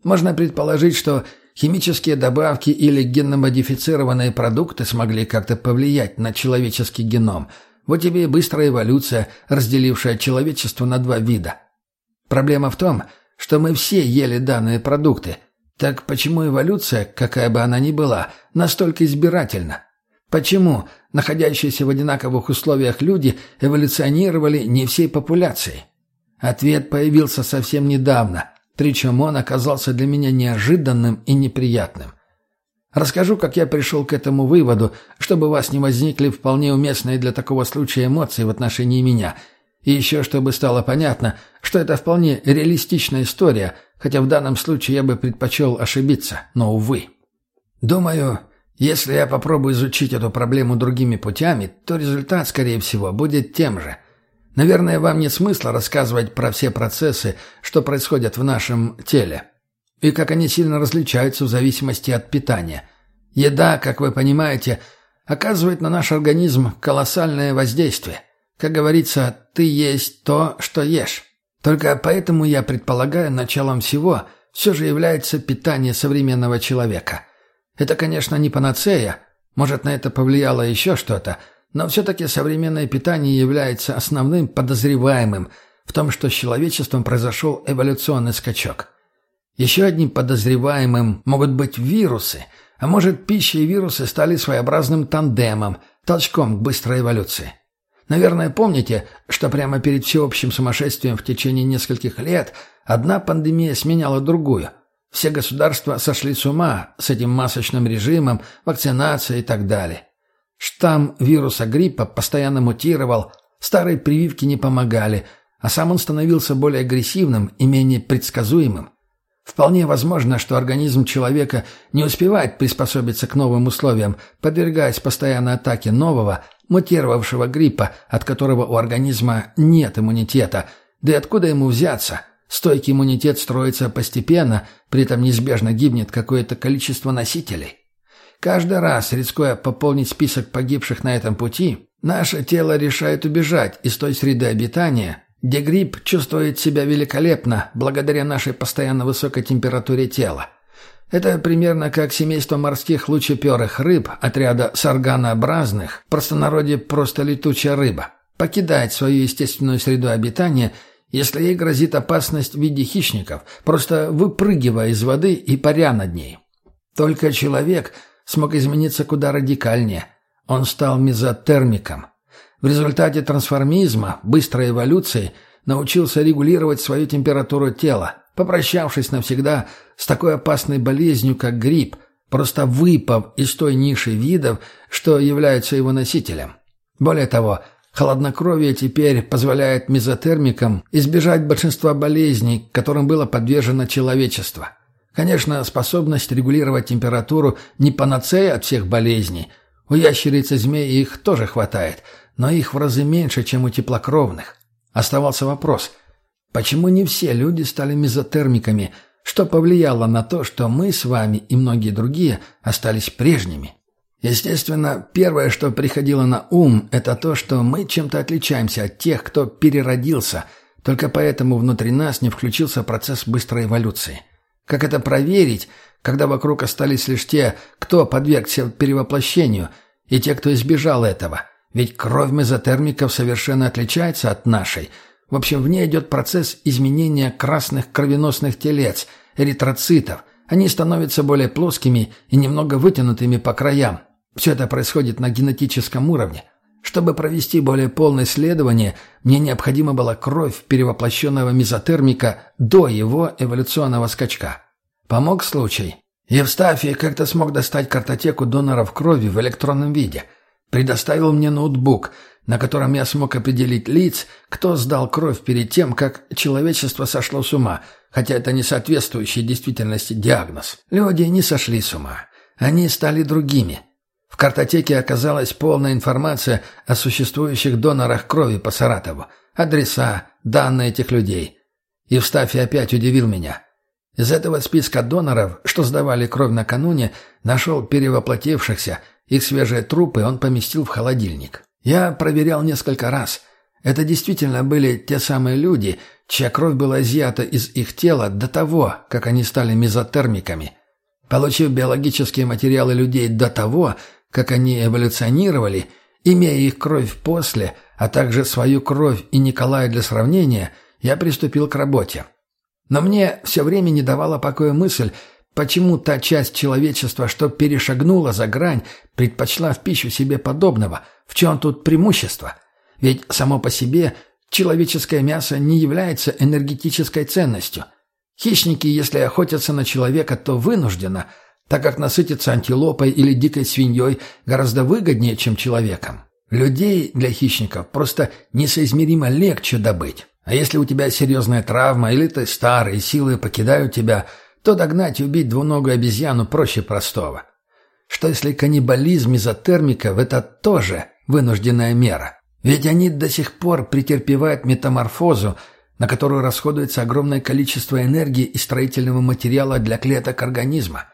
Можно предположить, что химические добавки или генно-модифицированные продукты смогли как-то повлиять на человеческий геном. Вот тебе и быстрая эволюция, разделившая человечество на два вида. Проблема в том, что мы все ели данные продукты. Так почему эволюция, какая бы она ни была, настолько избирательна? Почему находящиеся в одинаковых условиях люди эволюционировали не всей популяцией? Ответ появился совсем недавно, причем он оказался для меня неожиданным и неприятным. Расскажу, как я пришел к этому выводу, чтобы у вас не возникли вполне уместные для такого случая эмоции в отношении меня. И еще чтобы стало понятно, что это вполне реалистичная история, хотя в данном случае я бы предпочел ошибиться, но, увы. Думаю, если я попробую изучить эту проблему другими путями, то результат, скорее всего, будет тем же. Наверное, вам нет смысла рассказывать про все процессы, что происходят в нашем теле и как они сильно различаются в зависимости от питания. Еда, как вы понимаете, оказывает на наш организм колоссальное воздействие. Как говорится, ты есть то, что ешь. Только поэтому я предполагаю, началом всего все же является питание современного человека. Это, конечно, не панацея, может, на это повлияло еще что-то, но все-таки современное питание является основным подозреваемым в том, что с человечеством произошел эволюционный скачок – еще одним подозреваемым могут быть вирусы, а может пища и вирусы стали своеобразным тандемом, толчком к быстрой эволюции. Наверное, помните, что прямо перед всеобщим сумасшествием в течение нескольких лет одна пандемия сменяла другую. Все государства сошли с ума с этим масочным режимом, вакцинацией и так далее. Штамм вируса гриппа постоянно мутировал, старые прививки не помогали, а сам он становился более агрессивным и менее предсказуемым. Вполне возможно, что организм человека не успевает приспособиться к новым условиям, подвергаясь постоянной атаке нового, мутировавшего гриппа, от которого у организма нет иммунитета. Да и откуда ему взяться? Стойкий иммунитет строится постепенно, при этом неизбежно гибнет какое-то количество носителей. Каждый раз, рискуя пополнить список погибших на этом пути, наше тело решает убежать из той среды обитания, где гриб чувствует себя великолепно благодаря нашей постоянно высокой температуре тела. Это примерно как семейство морских лучеперых рыб отряда сарганообразных, в простонародье просто летучая рыба, покидает свою естественную среду обитания, если ей грозит опасность в виде хищников, просто выпрыгивая из воды и паря над ней. Только человек смог измениться куда радикальнее. Он стал мезотермиком – в результате трансформизма, быстрой эволюции, научился регулировать свою температуру тела, попрощавшись навсегда с такой опасной болезнью, как грипп, просто выпав из той ниши видов, что являются его носителем. Более того, холоднокровие теперь позволяет мезотермикам избежать большинства болезней, которым было подвержено человечество. Конечно, способность регулировать температуру не панацея от всех болезней. У ящериц и змей их тоже хватает – но их в разы меньше, чем у теплокровных. Оставался вопрос, почему не все люди стали мезотермиками, что повлияло на то, что мы с вами и многие другие остались прежними? Естественно, первое, что приходило на ум, это то, что мы чем-то отличаемся от тех, кто переродился, только поэтому внутри нас не включился процесс быстрой эволюции. Как это проверить, когда вокруг остались лишь те, кто подвергся перевоплощению, и те, кто избежал этого – ведь кровь мезотермиков совершенно отличается от нашей. В общем, в ней идет процесс изменения красных кровеносных телец, эритроцитов. Они становятся более плоскими и немного вытянутыми по краям. Все это происходит на генетическом уровне. Чтобы провести более полное исследование, мне необходима была кровь перевоплощенного мезотермика до его эволюционного скачка. Помог случай. Евстафий как-то смог достать картотеку доноров крови в электронном виде – Предоставил мне ноутбук, на котором я смог определить лиц, кто сдал кровь перед тем, как человечество сошло с ума, хотя это не соответствующий действительности диагноз. Люди не сошли с ума. Они стали другими. В картотеке оказалась полная информация о существующих донорах крови по Саратову, адреса, данные этих людей. Евстафий опять удивил меня. Из этого списка доноров, что сдавали кровь накануне, нашел перевоплотившихся – их свежие трупы он поместил в холодильник. Я проверял несколько раз. Это действительно были те самые люди, чья кровь была изъята из их тела до того, как они стали мезотермиками. Получив биологические материалы людей до того, как они эволюционировали, имея их кровь после, а также свою кровь и Николая для сравнения, я приступил к работе. Но мне все время не давала покоя мысль, Почему та часть человечества, что перешагнула за грань, предпочла в пищу себе подобного? В чем тут преимущество? Ведь само по себе человеческое мясо не является энергетической ценностью. Хищники, если охотятся на человека, то вынужденно, так как насытиться антилопой или дикой свиньей гораздо выгоднее, чем человеком. Людей для хищников просто несоизмеримо легче добыть. А если у тебя серьезная травма или ты старый, силы покидают тебя, то догнать и убить двуногую обезьяну проще простого. Что если каннибализм изотермиков – это тоже вынужденная мера? Ведь они до сих пор претерпевают метаморфозу, на которую расходуется огромное количество энергии и строительного материала для клеток организма.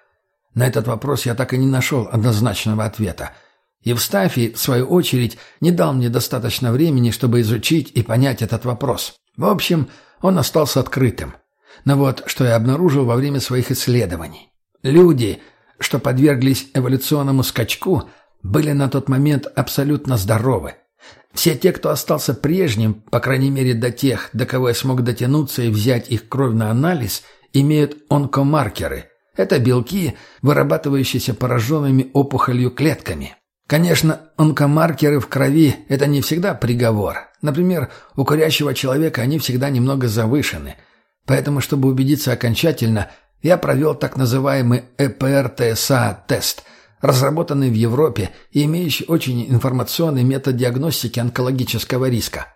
На этот вопрос я так и не нашел однозначного ответа – Евстафий, в свою очередь, не дал мне достаточно времени, чтобы изучить и понять этот вопрос. В общем, он остался открытым. Но вот что я обнаружил во время своих исследований. Люди, что подверглись эволюционному скачку, были на тот момент абсолютно здоровы. Все те, кто остался прежним, по крайней мере до тех, до кого я смог дотянуться и взять их кровь на анализ, имеют онкомаркеры. Это белки, вырабатывающиеся пораженными опухолью клетками. Конечно, онкомаркеры в крови – это не всегда приговор. Например, у курящего человека они всегда немного завышены. Поэтому, чтобы убедиться окончательно, я провел так называемый ЭПР-ТСА-тест, разработанный в Европе и имеющий очень информационный метод диагностики онкологического риска.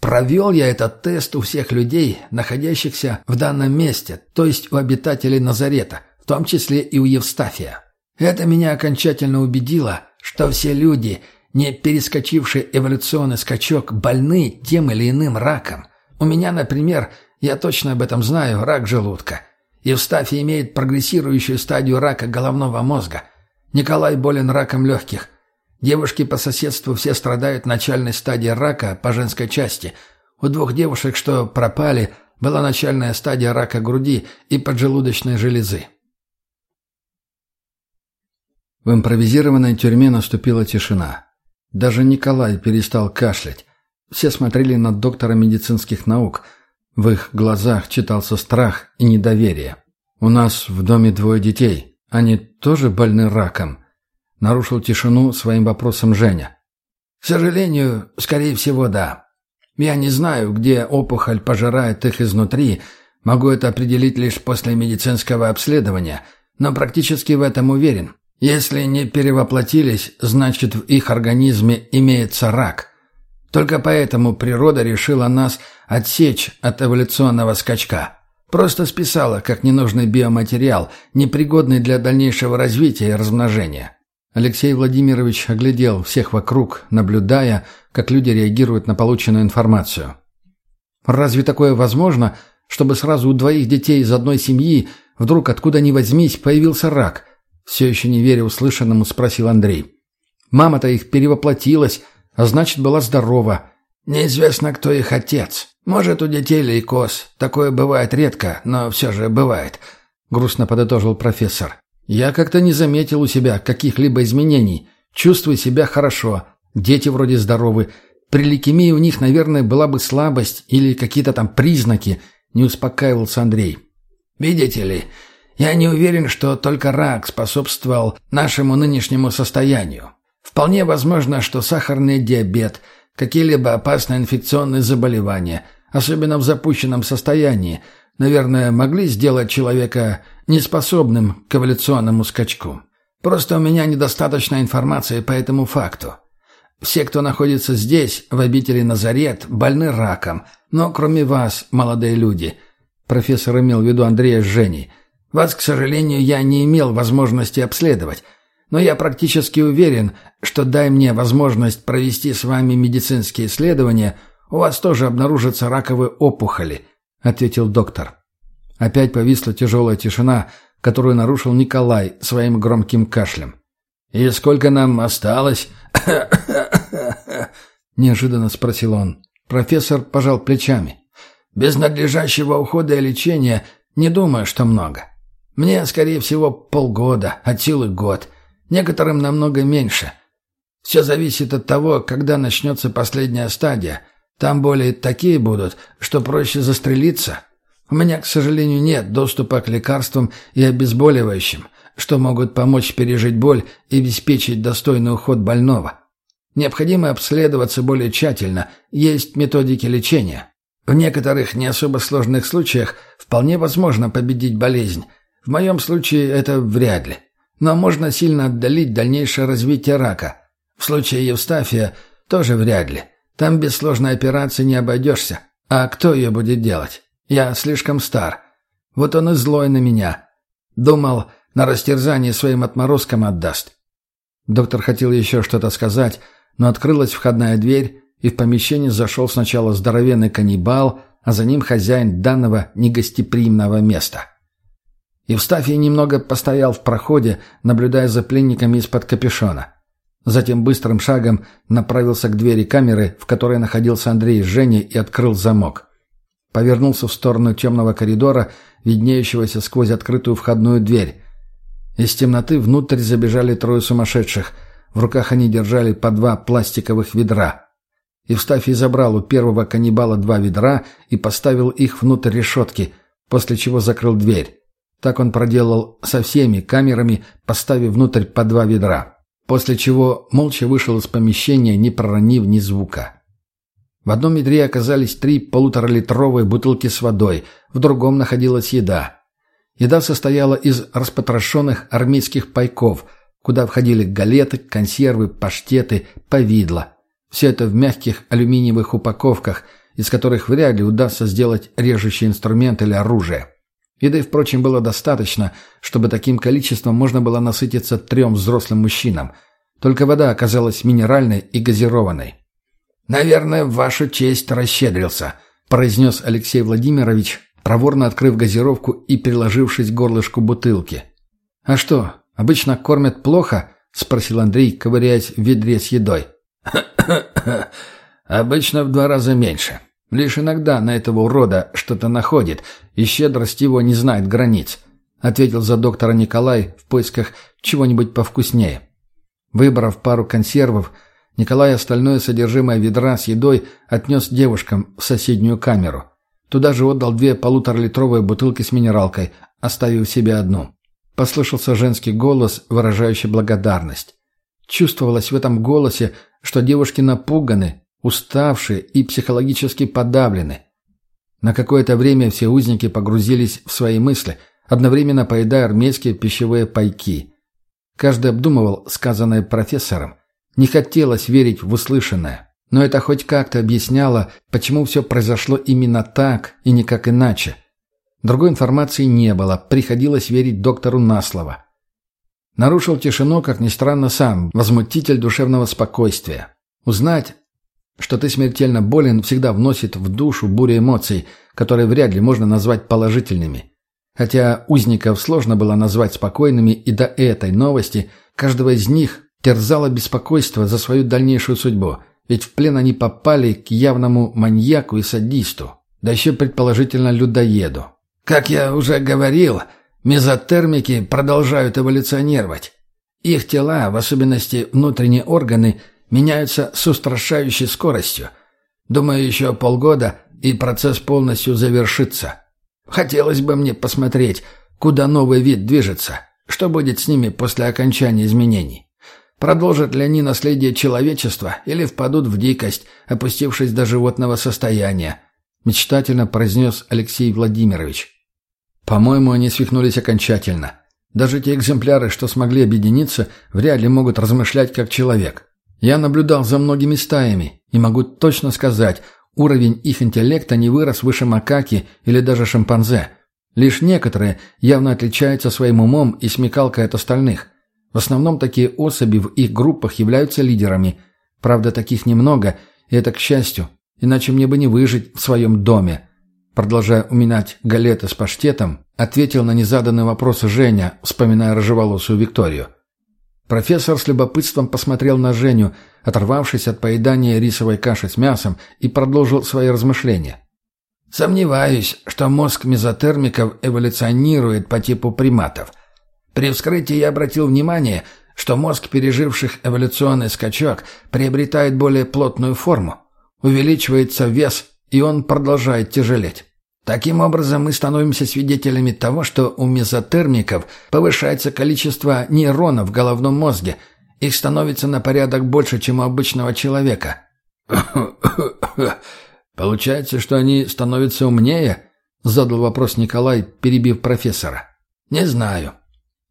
Провел я этот тест у всех людей, находящихся в данном месте, то есть у обитателей Назарета, в том числе и у Евстафия. Это меня окончательно убедило – что все люди, не перескочившие эволюционный скачок, больны тем или иным раком. У меня, например, я точно об этом знаю, рак желудка. Евстафий имеет прогрессирующую стадию рака головного мозга. Николай болен раком легких. Девушки по соседству все страдают начальной стадией рака по женской части. У двух девушек, что пропали, была начальная стадия рака груди и поджелудочной железы. В импровизированной тюрьме наступила тишина. Даже Николай перестал кашлять. Все смотрели на доктора медицинских наук. В их глазах читался страх и недоверие. «У нас в доме двое детей. Они тоже больны раком?» Нарушил тишину своим вопросом Женя. «К сожалению, скорее всего, да. Я не знаю, где опухоль пожирает их изнутри. Могу это определить лишь после медицинского обследования, но практически в этом уверен. Если не перевоплотились, значит в их организме имеется рак. Только поэтому природа решила нас отсечь от эволюционного скачка. Просто списала как ненужный биоматериал, непригодный для дальнейшего развития и размножения. Алексей Владимирович оглядел всех вокруг, наблюдая, как люди реагируют на полученную информацию. «Разве такое возможно, чтобы сразу у двоих детей из одной семьи вдруг откуда ни возьмись появился рак?» Все еще не веря услышанному, спросил Андрей. Мама-то их перевоплотилась, а значит, была здорова. Неизвестно, кто их отец. Может, у детей лейкоз. Такое бывает редко, но все же бывает. Грустно подытожил профессор. Я как-то не заметил у себя каких-либо изменений. Чувствую себя хорошо. Дети вроде здоровы. При лейкемии у них, наверное, была бы слабость или какие-то там признаки. Не успокаивался Андрей. «Видите ли, я не уверен, что только рак способствовал нашему нынешнему состоянию. Вполне возможно, что сахарный диабет, какие-либо опасные инфекционные заболевания, особенно в запущенном состоянии, наверное, могли сделать человека неспособным к эволюционному скачку. Просто у меня недостаточно информации по этому факту. Все, кто находится здесь, в обители Назарет, больны раком, но кроме вас, молодые люди. Профессор имел в виду Андрея с Женей – вас, к сожалению, я не имел возможности обследовать, но я практически уверен, что дай мне возможность провести с вами медицинские исследования, у вас тоже обнаружатся раковые опухоли», — ответил доктор. Опять повисла тяжелая тишина, которую нарушил Николай своим громким кашлем. «И сколько нам осталось?» неожиданно спросил он. Профессор пожал плечами. «Без надлежащего ухода и лечения не думаю, что много. Мне, скорее всего, полгода, от силы год. Некоторым намного меньше. Все зависит от того, когда начнется последняя стадия. Там боли такие будут, что проще застрелиться. У меня, к сожалению, нет доступа к лекарствам и обезболивающим, что могут помочь пережить боль и обеспечить достойный уход больного. Необходимо обследоваться более тщательно, есть методики лечения. В некоторых не особо сложных случаях вполне возможно победить болезнь, В моем случае это вряд ли. Но можно сильно отдалить дальнейшее развитие рака. В случае Евстафия тоже вряд ли. Там без сложной операции не обойдешься. А кто ее будет делать? Я слишком стар. Вот он и злой на меня. Думал, на растерзание своим отморозкам отдаст. Доктор хотел еще что-то сказать, но открылась входная дверь, и в помещение зашел сначала здоровенный каннибал, а за ним хозяин данного негостеприимного места. Евстафий немного постоял в проходе, наблюдая за пленниками из-под капюшона. Затем быстрым шагом направился к двери камеры, в которой находился Андрей с Женей, и открыл замок. Повернулся в сторону темного коридора, виднеющегося сквозь открытую входную дверь. Из темноты внутрь забежали трое сумасшедших. В руках они держали по два пластиковых ведра. Евстафий забрал у первого каннибала два ведра и поставил их внутрь решетки, после чего закрыл дверь. Так он проделал со всеми камерами, поставив внутрь по два ведра. После чего молча вышел из помещения, не проронив ни звука. В одном ведре оказались три полуторалитровые бутылки с водой, в другом находилась еда. Еда состояла из распотрошенных армейских пайков, куда входили галеты, консервы, паштеты, повидло. Все это в мягких алюминиевых упаковках, из которых вряд ли удастся сделать режущий инструмент или оружие. Еды, впрочем, было достаточно, чтобы таким количеством можно было насытиться трем взрослым мужчинам. Только вода оказалась минеральной и газированной. «Наверное, в вашу честь расщедрился», — произнес Алексей Владимирович, проворно открыв газировку и приложившись горлышку бутылки. «А что, обычно кормят плохо?» — спросил Андрей, ковыряясь в ведре с едой. «Обычно в два раза меньше. Лишь иногда на этого урода что-то находит, и щедрость его не знает границ», — ответил за доктора Николай в поисках чего-нибудь повкуснее. Выбрав пару консервов, Николай остальное содержимое ведра с едой отнес девушкам в соседнюю камеру. Туда же отдал две полуторалитровые бутылки с минералкой, оставив себе одну. Послышался женский голос, выражающий благодарность. Чувствовалось в этом голосе, что девушки напуганы, уставшие и психологически подавлены. На какое-то время все узники погрузились в свои мысли, одновременно поедая армейские пищевые пайки. Каждый обдумывал сказанное профессором. Не хотелось верить в услышанное. Но это хоть как-то объясняло, почему все произошло именно так и никак иначе. Другой информации не было, приходилось верить доктору на слово. Нарушил тишину, как ни странно, сам, возмутитель душевного спокойствия. Узнать, что ты смертельно болен, всегда вносит в душу бурю эмоций, которые вряд ли можно назвать положительными. Хотя узников сложно было назвать спокойными, и до этой новости каждого из них терзало беспокойство за свою дальнейшую судьбу – ведь в плен они попали к явному маньяку и садисту, да еще предположительно людоеду. Как я уже говорил, мезотермики продолжают эволюционировать. Их тела, в особенности внутренние органы, меняются с устрашающей скоростью. Думаю, еще полгода, и процесс полностью завершится. Хотелось бы мне посмотреть, куда новый вид движется, что будет с ними после окончания изменений. Продолжат ли они наследие человечества или впадут в дикость, опустившись до животного состояния? Мечтательно произнес Алексей Владимирович. По-моему, они свихнулись окончательно. Даже те экземпляры, что смогли объединиться, вряд ли могут размышлять как человек. Я наблюдал за многими стаями и могу точно сказать, уровень их интеллекта не вырос выше макаки или даже шимпанзе. Лишь некоторые явно отличаются своим умом и смекалкой от остальных – в основном такие особи в их группах являются лидерами. Правда, таких немного, и это к счастью, иначе мне бы не выжить в своем доме. Продолжая уминать галеты с паштетом, ответил на незаданный вопрос Женя, вспоминая рыжеволосую Викторию. Профессор с любопытством посмотрел на Женю, оторвавшись от поедания рисовой каши с мясом, и продолжил свои размышления. «Сомневаюсь, что мозг мезотермиков эволюционирует по типу приматов. При вскрытии я обратил внимание, что мозг переживших эволюционный скачок приобретает более плотную форму, увеличивается вес, и он продолжает тяжелеть. Таким образом, мы становимся свидетелями того, что у мезотермиков повышается количество нейронов в головном мозге. Их становится на порядок больше, чем у обычного человека. «Получается, что они становятся умнее?» — задал вопрос Николай, перебив профессора. Не знаю.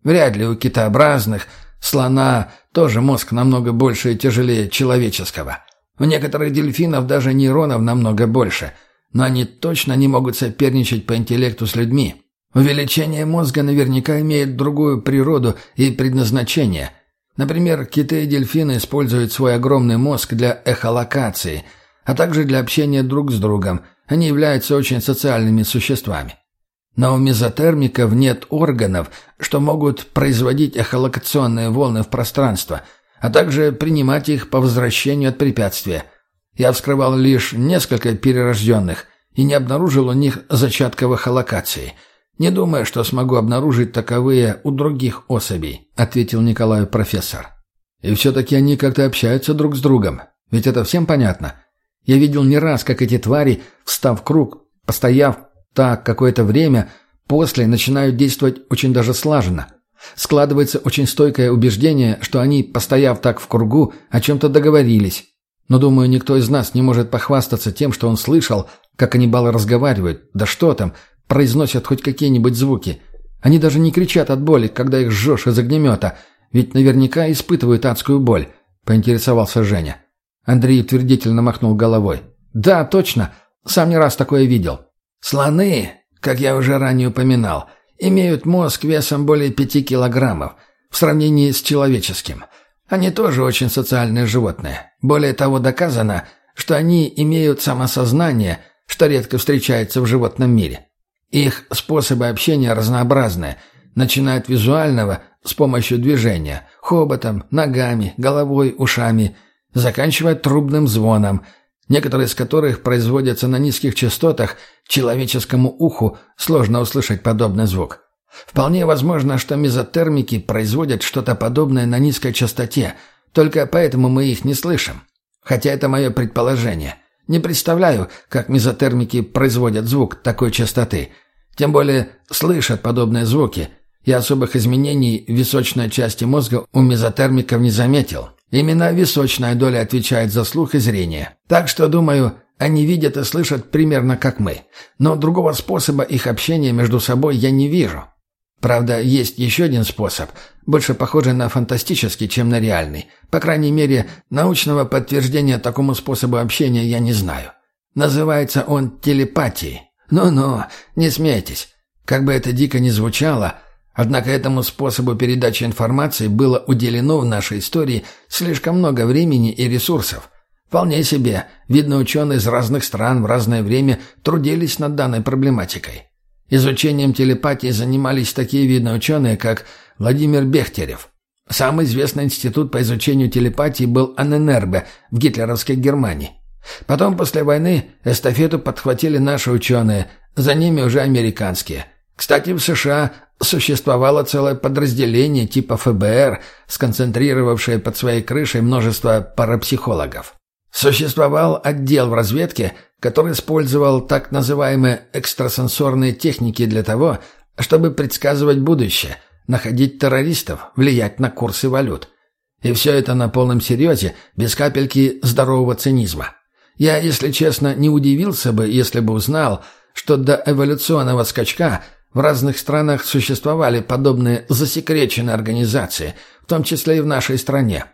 Вряд ли у китообразных, слона, тоже мозг намного больше и тяжелее человеческого. У некоторых дельфинов даже нейронов намного больше, но они точно не могут соперничать по интеллекту с людьми. Увеличение мозга наверняка имеет другую природу и предназначение. Например, киты и дельфины используют свой огромный мозг для эхолокации, а также для общения друг с другом. Они являются очень социальными существами. Но у мезотермиков нет органов, что могут производить эхолокационные волны в пространство, а также принимать их по возвращению от препятствия. Я вскрывал лишь несколько перерожденных и не обнаружил у них зачатков эхолокации – «Не думаю, что смогу обнаружить таковые у других особей», — ответил Николаю профессор. «И все-таки они как-то общаются друг с другом. Ведь это всем понятно. Я видел не раз, как эти твари, встав в круг, постояв так какое-то время, после начинают действовать очень даже слаженно. Складывается очень стойкое убеждение, что они, постояв так в кругу, о чем-то договорились. Но, думаю, никто из нас не может похвастаться тем, что он слышал, как они балы разговаривают. Да что там, произносят хоть какие-нибудь звуки. Они даже не кричат от боли, когда их жжешь из огнемета, ведь наверняка испытывают адскую боль», — поинтересовался Женя. Андрей утвердительно махнул головой. «Да, точно. Сам не раз такое видел». «Слоны, как я уже ранее упоминал, имеют мозг весом более пяти килограммов в сравнении с человеческим. Они тоже очень социальные животные. Более того, доказано, что они имеют самосознание, что редко встречается в животном мире. Их способы общения разнообразны, начиная от визуального с помощью движения, хоботом, ногами, головой, ушами, заканчивая трубным звоном, некоторые из которых производятся на низких частотах, человеческому уху сложно услышать подобный звук. Вполне возможно, что мезотермики производят что-то подобное на низкой частоте, только поэтому мы их не слышим. Хотя это мое предположение – не представляю, как мезотермики производят звук такой частоты. Тем более слышат подобные звуки. Я особых изменений в височной части мозга у мезотермиков не заметил. Именно височная доля отвечает за слух и зрение. Так что, думаю, они видят и слышат примерно как мы. Но другого способа их общения между собой я не вижу. Правда, есть еще один способ, больше похожий на фантастический, чем на реальный. По крайней мере, научного подтверждения такому способу общения я не знаю. Называется он телепатией. Ну-ну, не смейтесь. Как бы это дико ни звучало, однако этому способу передачи информации было уделено в нашей истории слишком много времени и ресурсов. Вполне себе, видно, ученые из разных стран в разное время трудились над данной проблематикой. Изучением телепатии занимались такие видные ученые, как Владимир Бехтерев. Самый известный институт по изучению телепатии был Анненербе в гитлеровской Германии. Потом, после войны, эстафету подхватили наши ученые, за ними уже американские. Кстати, в США существовало целое подразделение типа ФБР, сконцентрировавшее под своей крышей множество парапсихологов. Существовал отдел в разведке, который использовал так называемые экстрасенсорные техники для того, чтобы предсказывать будущее, находить террористов, влиять на курсы валют. И все это на полном серьезе, без капельки здорового цинизма. Я, если честно, не удивился бы, если бы узнал, что до эволюционного скачка в разных странах существовали подобные засекреченные организации, в том числе и в нашей стране.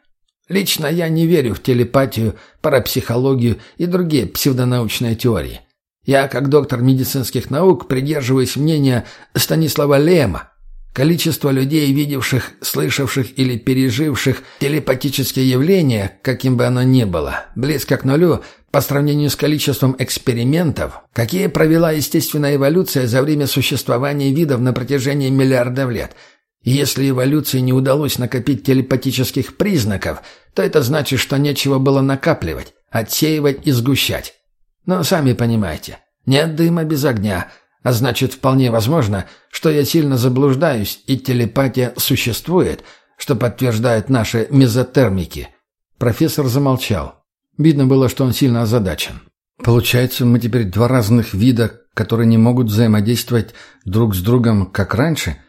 Лично я не верю в телепатию, парапсихологию и другие псевдонаучные теории. Я, как доктор медицинских наук, придерживаюсь мнения Станислава Лема. Количество людей, видевших, слышавших или переживших телепатические явления, каким бы оно ни было, близко к нулю по сравнению с количеством экспериментов, какие провела естественная эволюция за время существования видов на протяжении миллиардов лет – если эволюции не удалось накопить телепатических признаков, то это значит, что нечего было накапливать, отсеивать и сгущать. Но сами понимаете, нет дыма без огня, а значит, вполне возможно, что я сильно заблуждаюсь, и телепатия существует, что подтверждают наши мезотермики. Профессор замолчал. Видно было, что он сильно озадачен. Получается, мы теперь два разных вида, которые не могут взаимодействовать друг с другом, как раньше –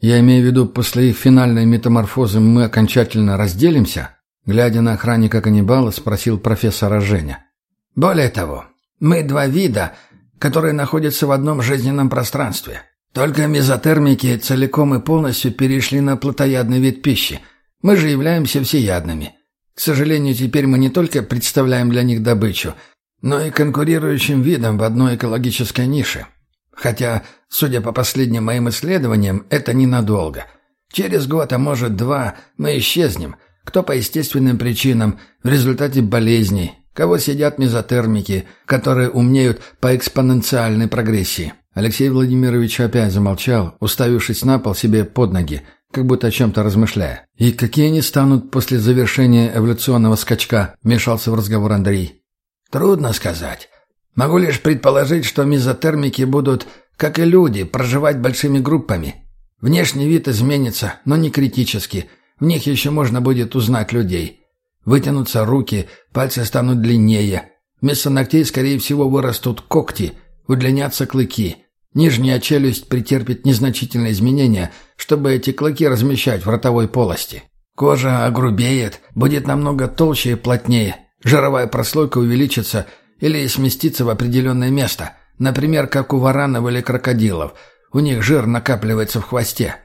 я имею в виду, после их финальной метаморфозы мы окончательно разделимся? Глядя на охранника каннибала, спросил профессора Женя. Более того, мы два вида, которые находятся в одном жизненном пространстве. Только мезотермики целиком и полностью перешли на плотоядный вид пищи. Мы же являемся всеядными. К сожалению, теперь мы не только представляем для них добычу, но и конкурирующим видом в одной экологической нише. Хотя, судя по последним моим исследованиям, это ненадолго. Через год, а может два, мы исчезнем. Кто по естественным причинам, в результате болезней, кого сидят мезотермики, которые умнеют по экспоненциальной прогрессии. Алексей Владимирович опять замолчал, уставившись на пол себе под ноги, как будто о чем-то размышляя. «И какие они станут после завершения эволюционного скачка?» – вмешался в разговор Андрей. «Трудно сказать. Могу лишь предположить, что мезотермики будут, как и люди, проживать большими группами. Внешний вид изменится, но не критически. В них еще можно будет узнать людей. Вытянутся руки, пальцы станут длиннее. Вместо ногтей, скорее всего, вырастут когти, удлинятся клыки. Нижняя челюсть претерпит незначительные изменения, чтобы эти клыки размещать в ротовой полости. Кожа огрубеет, будет намного толще и плотнее. Жировая прослойка увеличится – или сместиться в определенное место, например, как у варанов или крокодилов. У них жир накапливается в хвосте.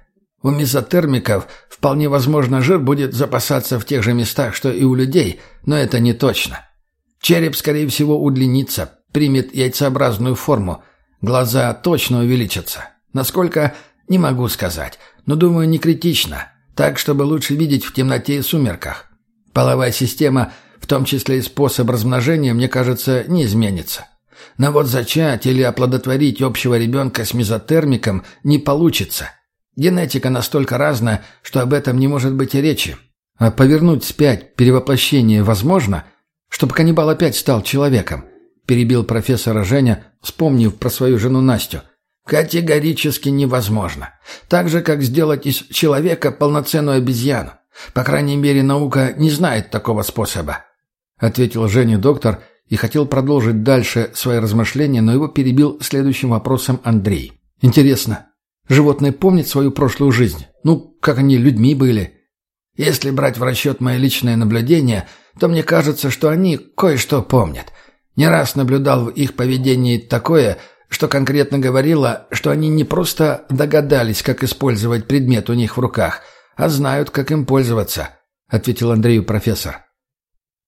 У мезотермиков вполне возможно жир будет запасаться в тех же местах, что и у людей, но это не точно. Череп, скорее всего, удлинится, примет яйцеобразную форму. Глаза точно увеличатся. Насколько, не могу сказать, но думаю, не критично. Так, чтобы лучше видеть в темноте и сумерках. Половая система – в том числе и способ размножения, мне кажется, не изменится. Но вот зачать или оплодотворить общего ребенка с мезотермиком не получится. Генетика настолько разная, что об этом не может быть и речи. А повернуть спять перевоплощение возможно, чтобы каннибал опять стал человеком? Перебил профессора Женя, вспомнив про свою жену Настю. Категорически невозможно. Так же, как сделать из человека полноценную обезьяну. По крайней мере, наука не знает такого способа. — ответил Жене доктор и хотел продолжить дальше свои размышления, но его перебил следующим вопросом Андрей. «Интересно, животные помнят свою прошлую жизнь? Ну, как они людьми были?» «Если брать в расчет мои личные наблюдения, то мне кажется, что они кое-что помнят. Не раз наблюдал в их поведении такое, что конкретно говорило, что они не просто догадались, как использовать предмет у них в руках, а знают, как им пользоваться», — ответил Андрею профессор.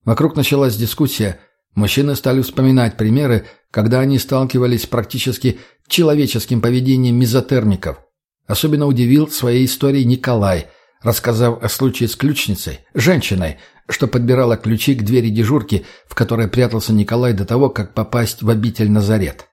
Вокруг началась дискуссия. Мужчины стали вспоминать примеры, когда они сталкивались с практически человеческим поведением мезотермиков. Особенно удивил своей историей Николай, рассказав о случае с ключницей, женщиной, что подбирала ключи к двери дежурки, в которой прятался Николай до того, как попасть в обитель Назарет.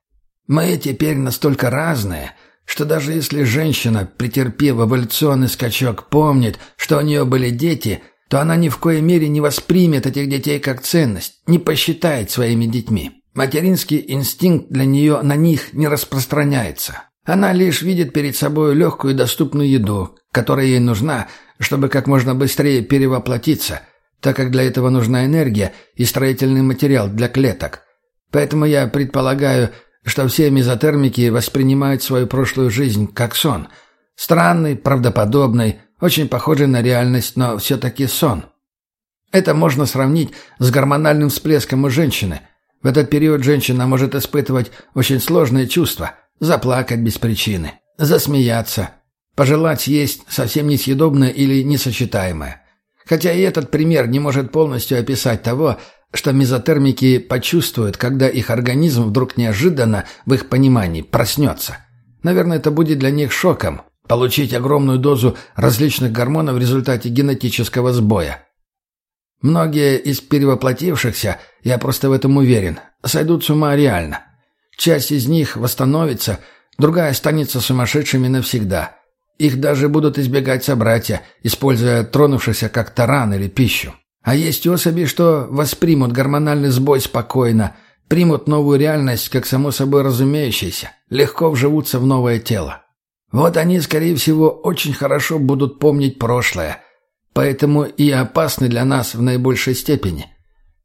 «Мы теперь настолько разные», что даже если женщина, претерпев эволюционный скачок, помнит, что у нее были дети – то она ни в коей мере не воспримет этих детей как ценность, не посчитает своими детьми. Материнский инстинкт для нее на них не распространяется. Она лишь видит перед собой легкую и доступную еду, которая ей нужна, чтобы как можно быстрее перевоплотиться, так как для этого нужна энергия и строительный материал для клеток. Поэтому я предполагаю, что все мезотермики воспринимают свою прошлую жизнь как сон. Странный, правдоподобный, очень похожий на реальность, но все-таки сон. Это можно сравнить с гормональным всплеском у женщины. В этот период женщина может испытывать очень сложные чувства. Заплакать без причины, засмеяться, пожелать есть совсем несъедобное или несочетаемое. Хотя и этот пример не может полностью описать того, что мезотермики почувствуют, когда их организм вдруг неожиданно, в их понимании, проснется. Наверное, это будет для них шоком, Получить огромную дозу различных гормонов в результате генетического сбоя. Многие из перевоплотившихся, я просто в этом уверен, сойдут с ума реально. Часть из них восстановится, другая останется сумасшедшими навсегда. Их даже будут избегать собратья, используя тронувшихся как таран или пищу. А есть особи, что воспримут гормональный сбой спокойно, примут новую реальность как само собой разумеющейся, легко вживутся в новое тело. Вот они, скорее всего, очень хорошо будут помнить прошлое, поэтому и опасны для нас в наибольшей степени,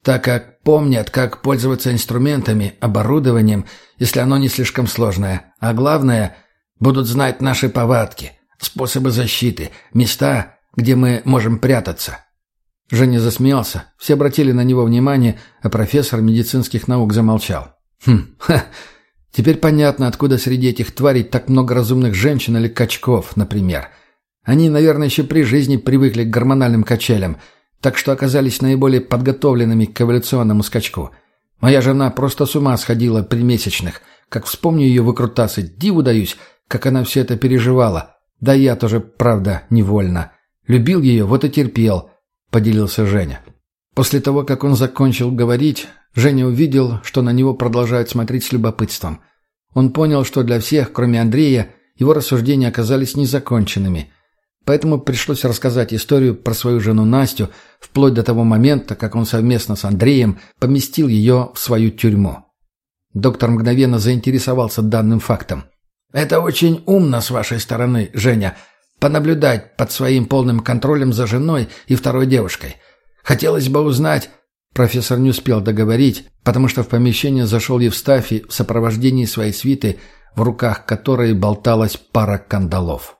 так как помнят, как пользоваться инструментами, оборудованием, если оно не слишком сложное, а главное, будут знать наши повадки, способы защиты, места, где мы можем прятаться. Женя засмеялся, все обратили на него внимание, а профессор медицинских наук замолчал. «Хм, ха, Теперь понятно, откуда среди этих тварей так много разумных женщин или качков, например. Они, наверное, еще при жизни привыкли к гормональным качелям, так что оказались наиболее подготовленными к эволюционному скачку. Моя жена просто с ума сходила при месячных. Как вспомню ее выкрутасы, диву даюсь, как она все это переживала. Да я тоже, правда, невольно. Любил ее, вот и терпел, — поделился Женя. После того, как он закончил говорить, Женя увидел, что на него продолжают смотреть с любопытством. Он понял, что для всех, кроме Андрея, его рассуждения оказались незаконченными. Поэтому пришлось рассказать историю про свою жену Настю, вплоть до того момента, как он совместно с Андреем поместил ее в свою тюрьму. Доктор мгновенно заинтересовался данным фактом. «Это очень умно с вашей стороны, Женя, понаблюдать под своим полным контролем за женой и второй девушкой. Хотелось бы узнать...» Профессор не успел договорить, потому что в помещение зашел Евстафий в сопровождении своей свиты, в руках которой болталась пара кандалов.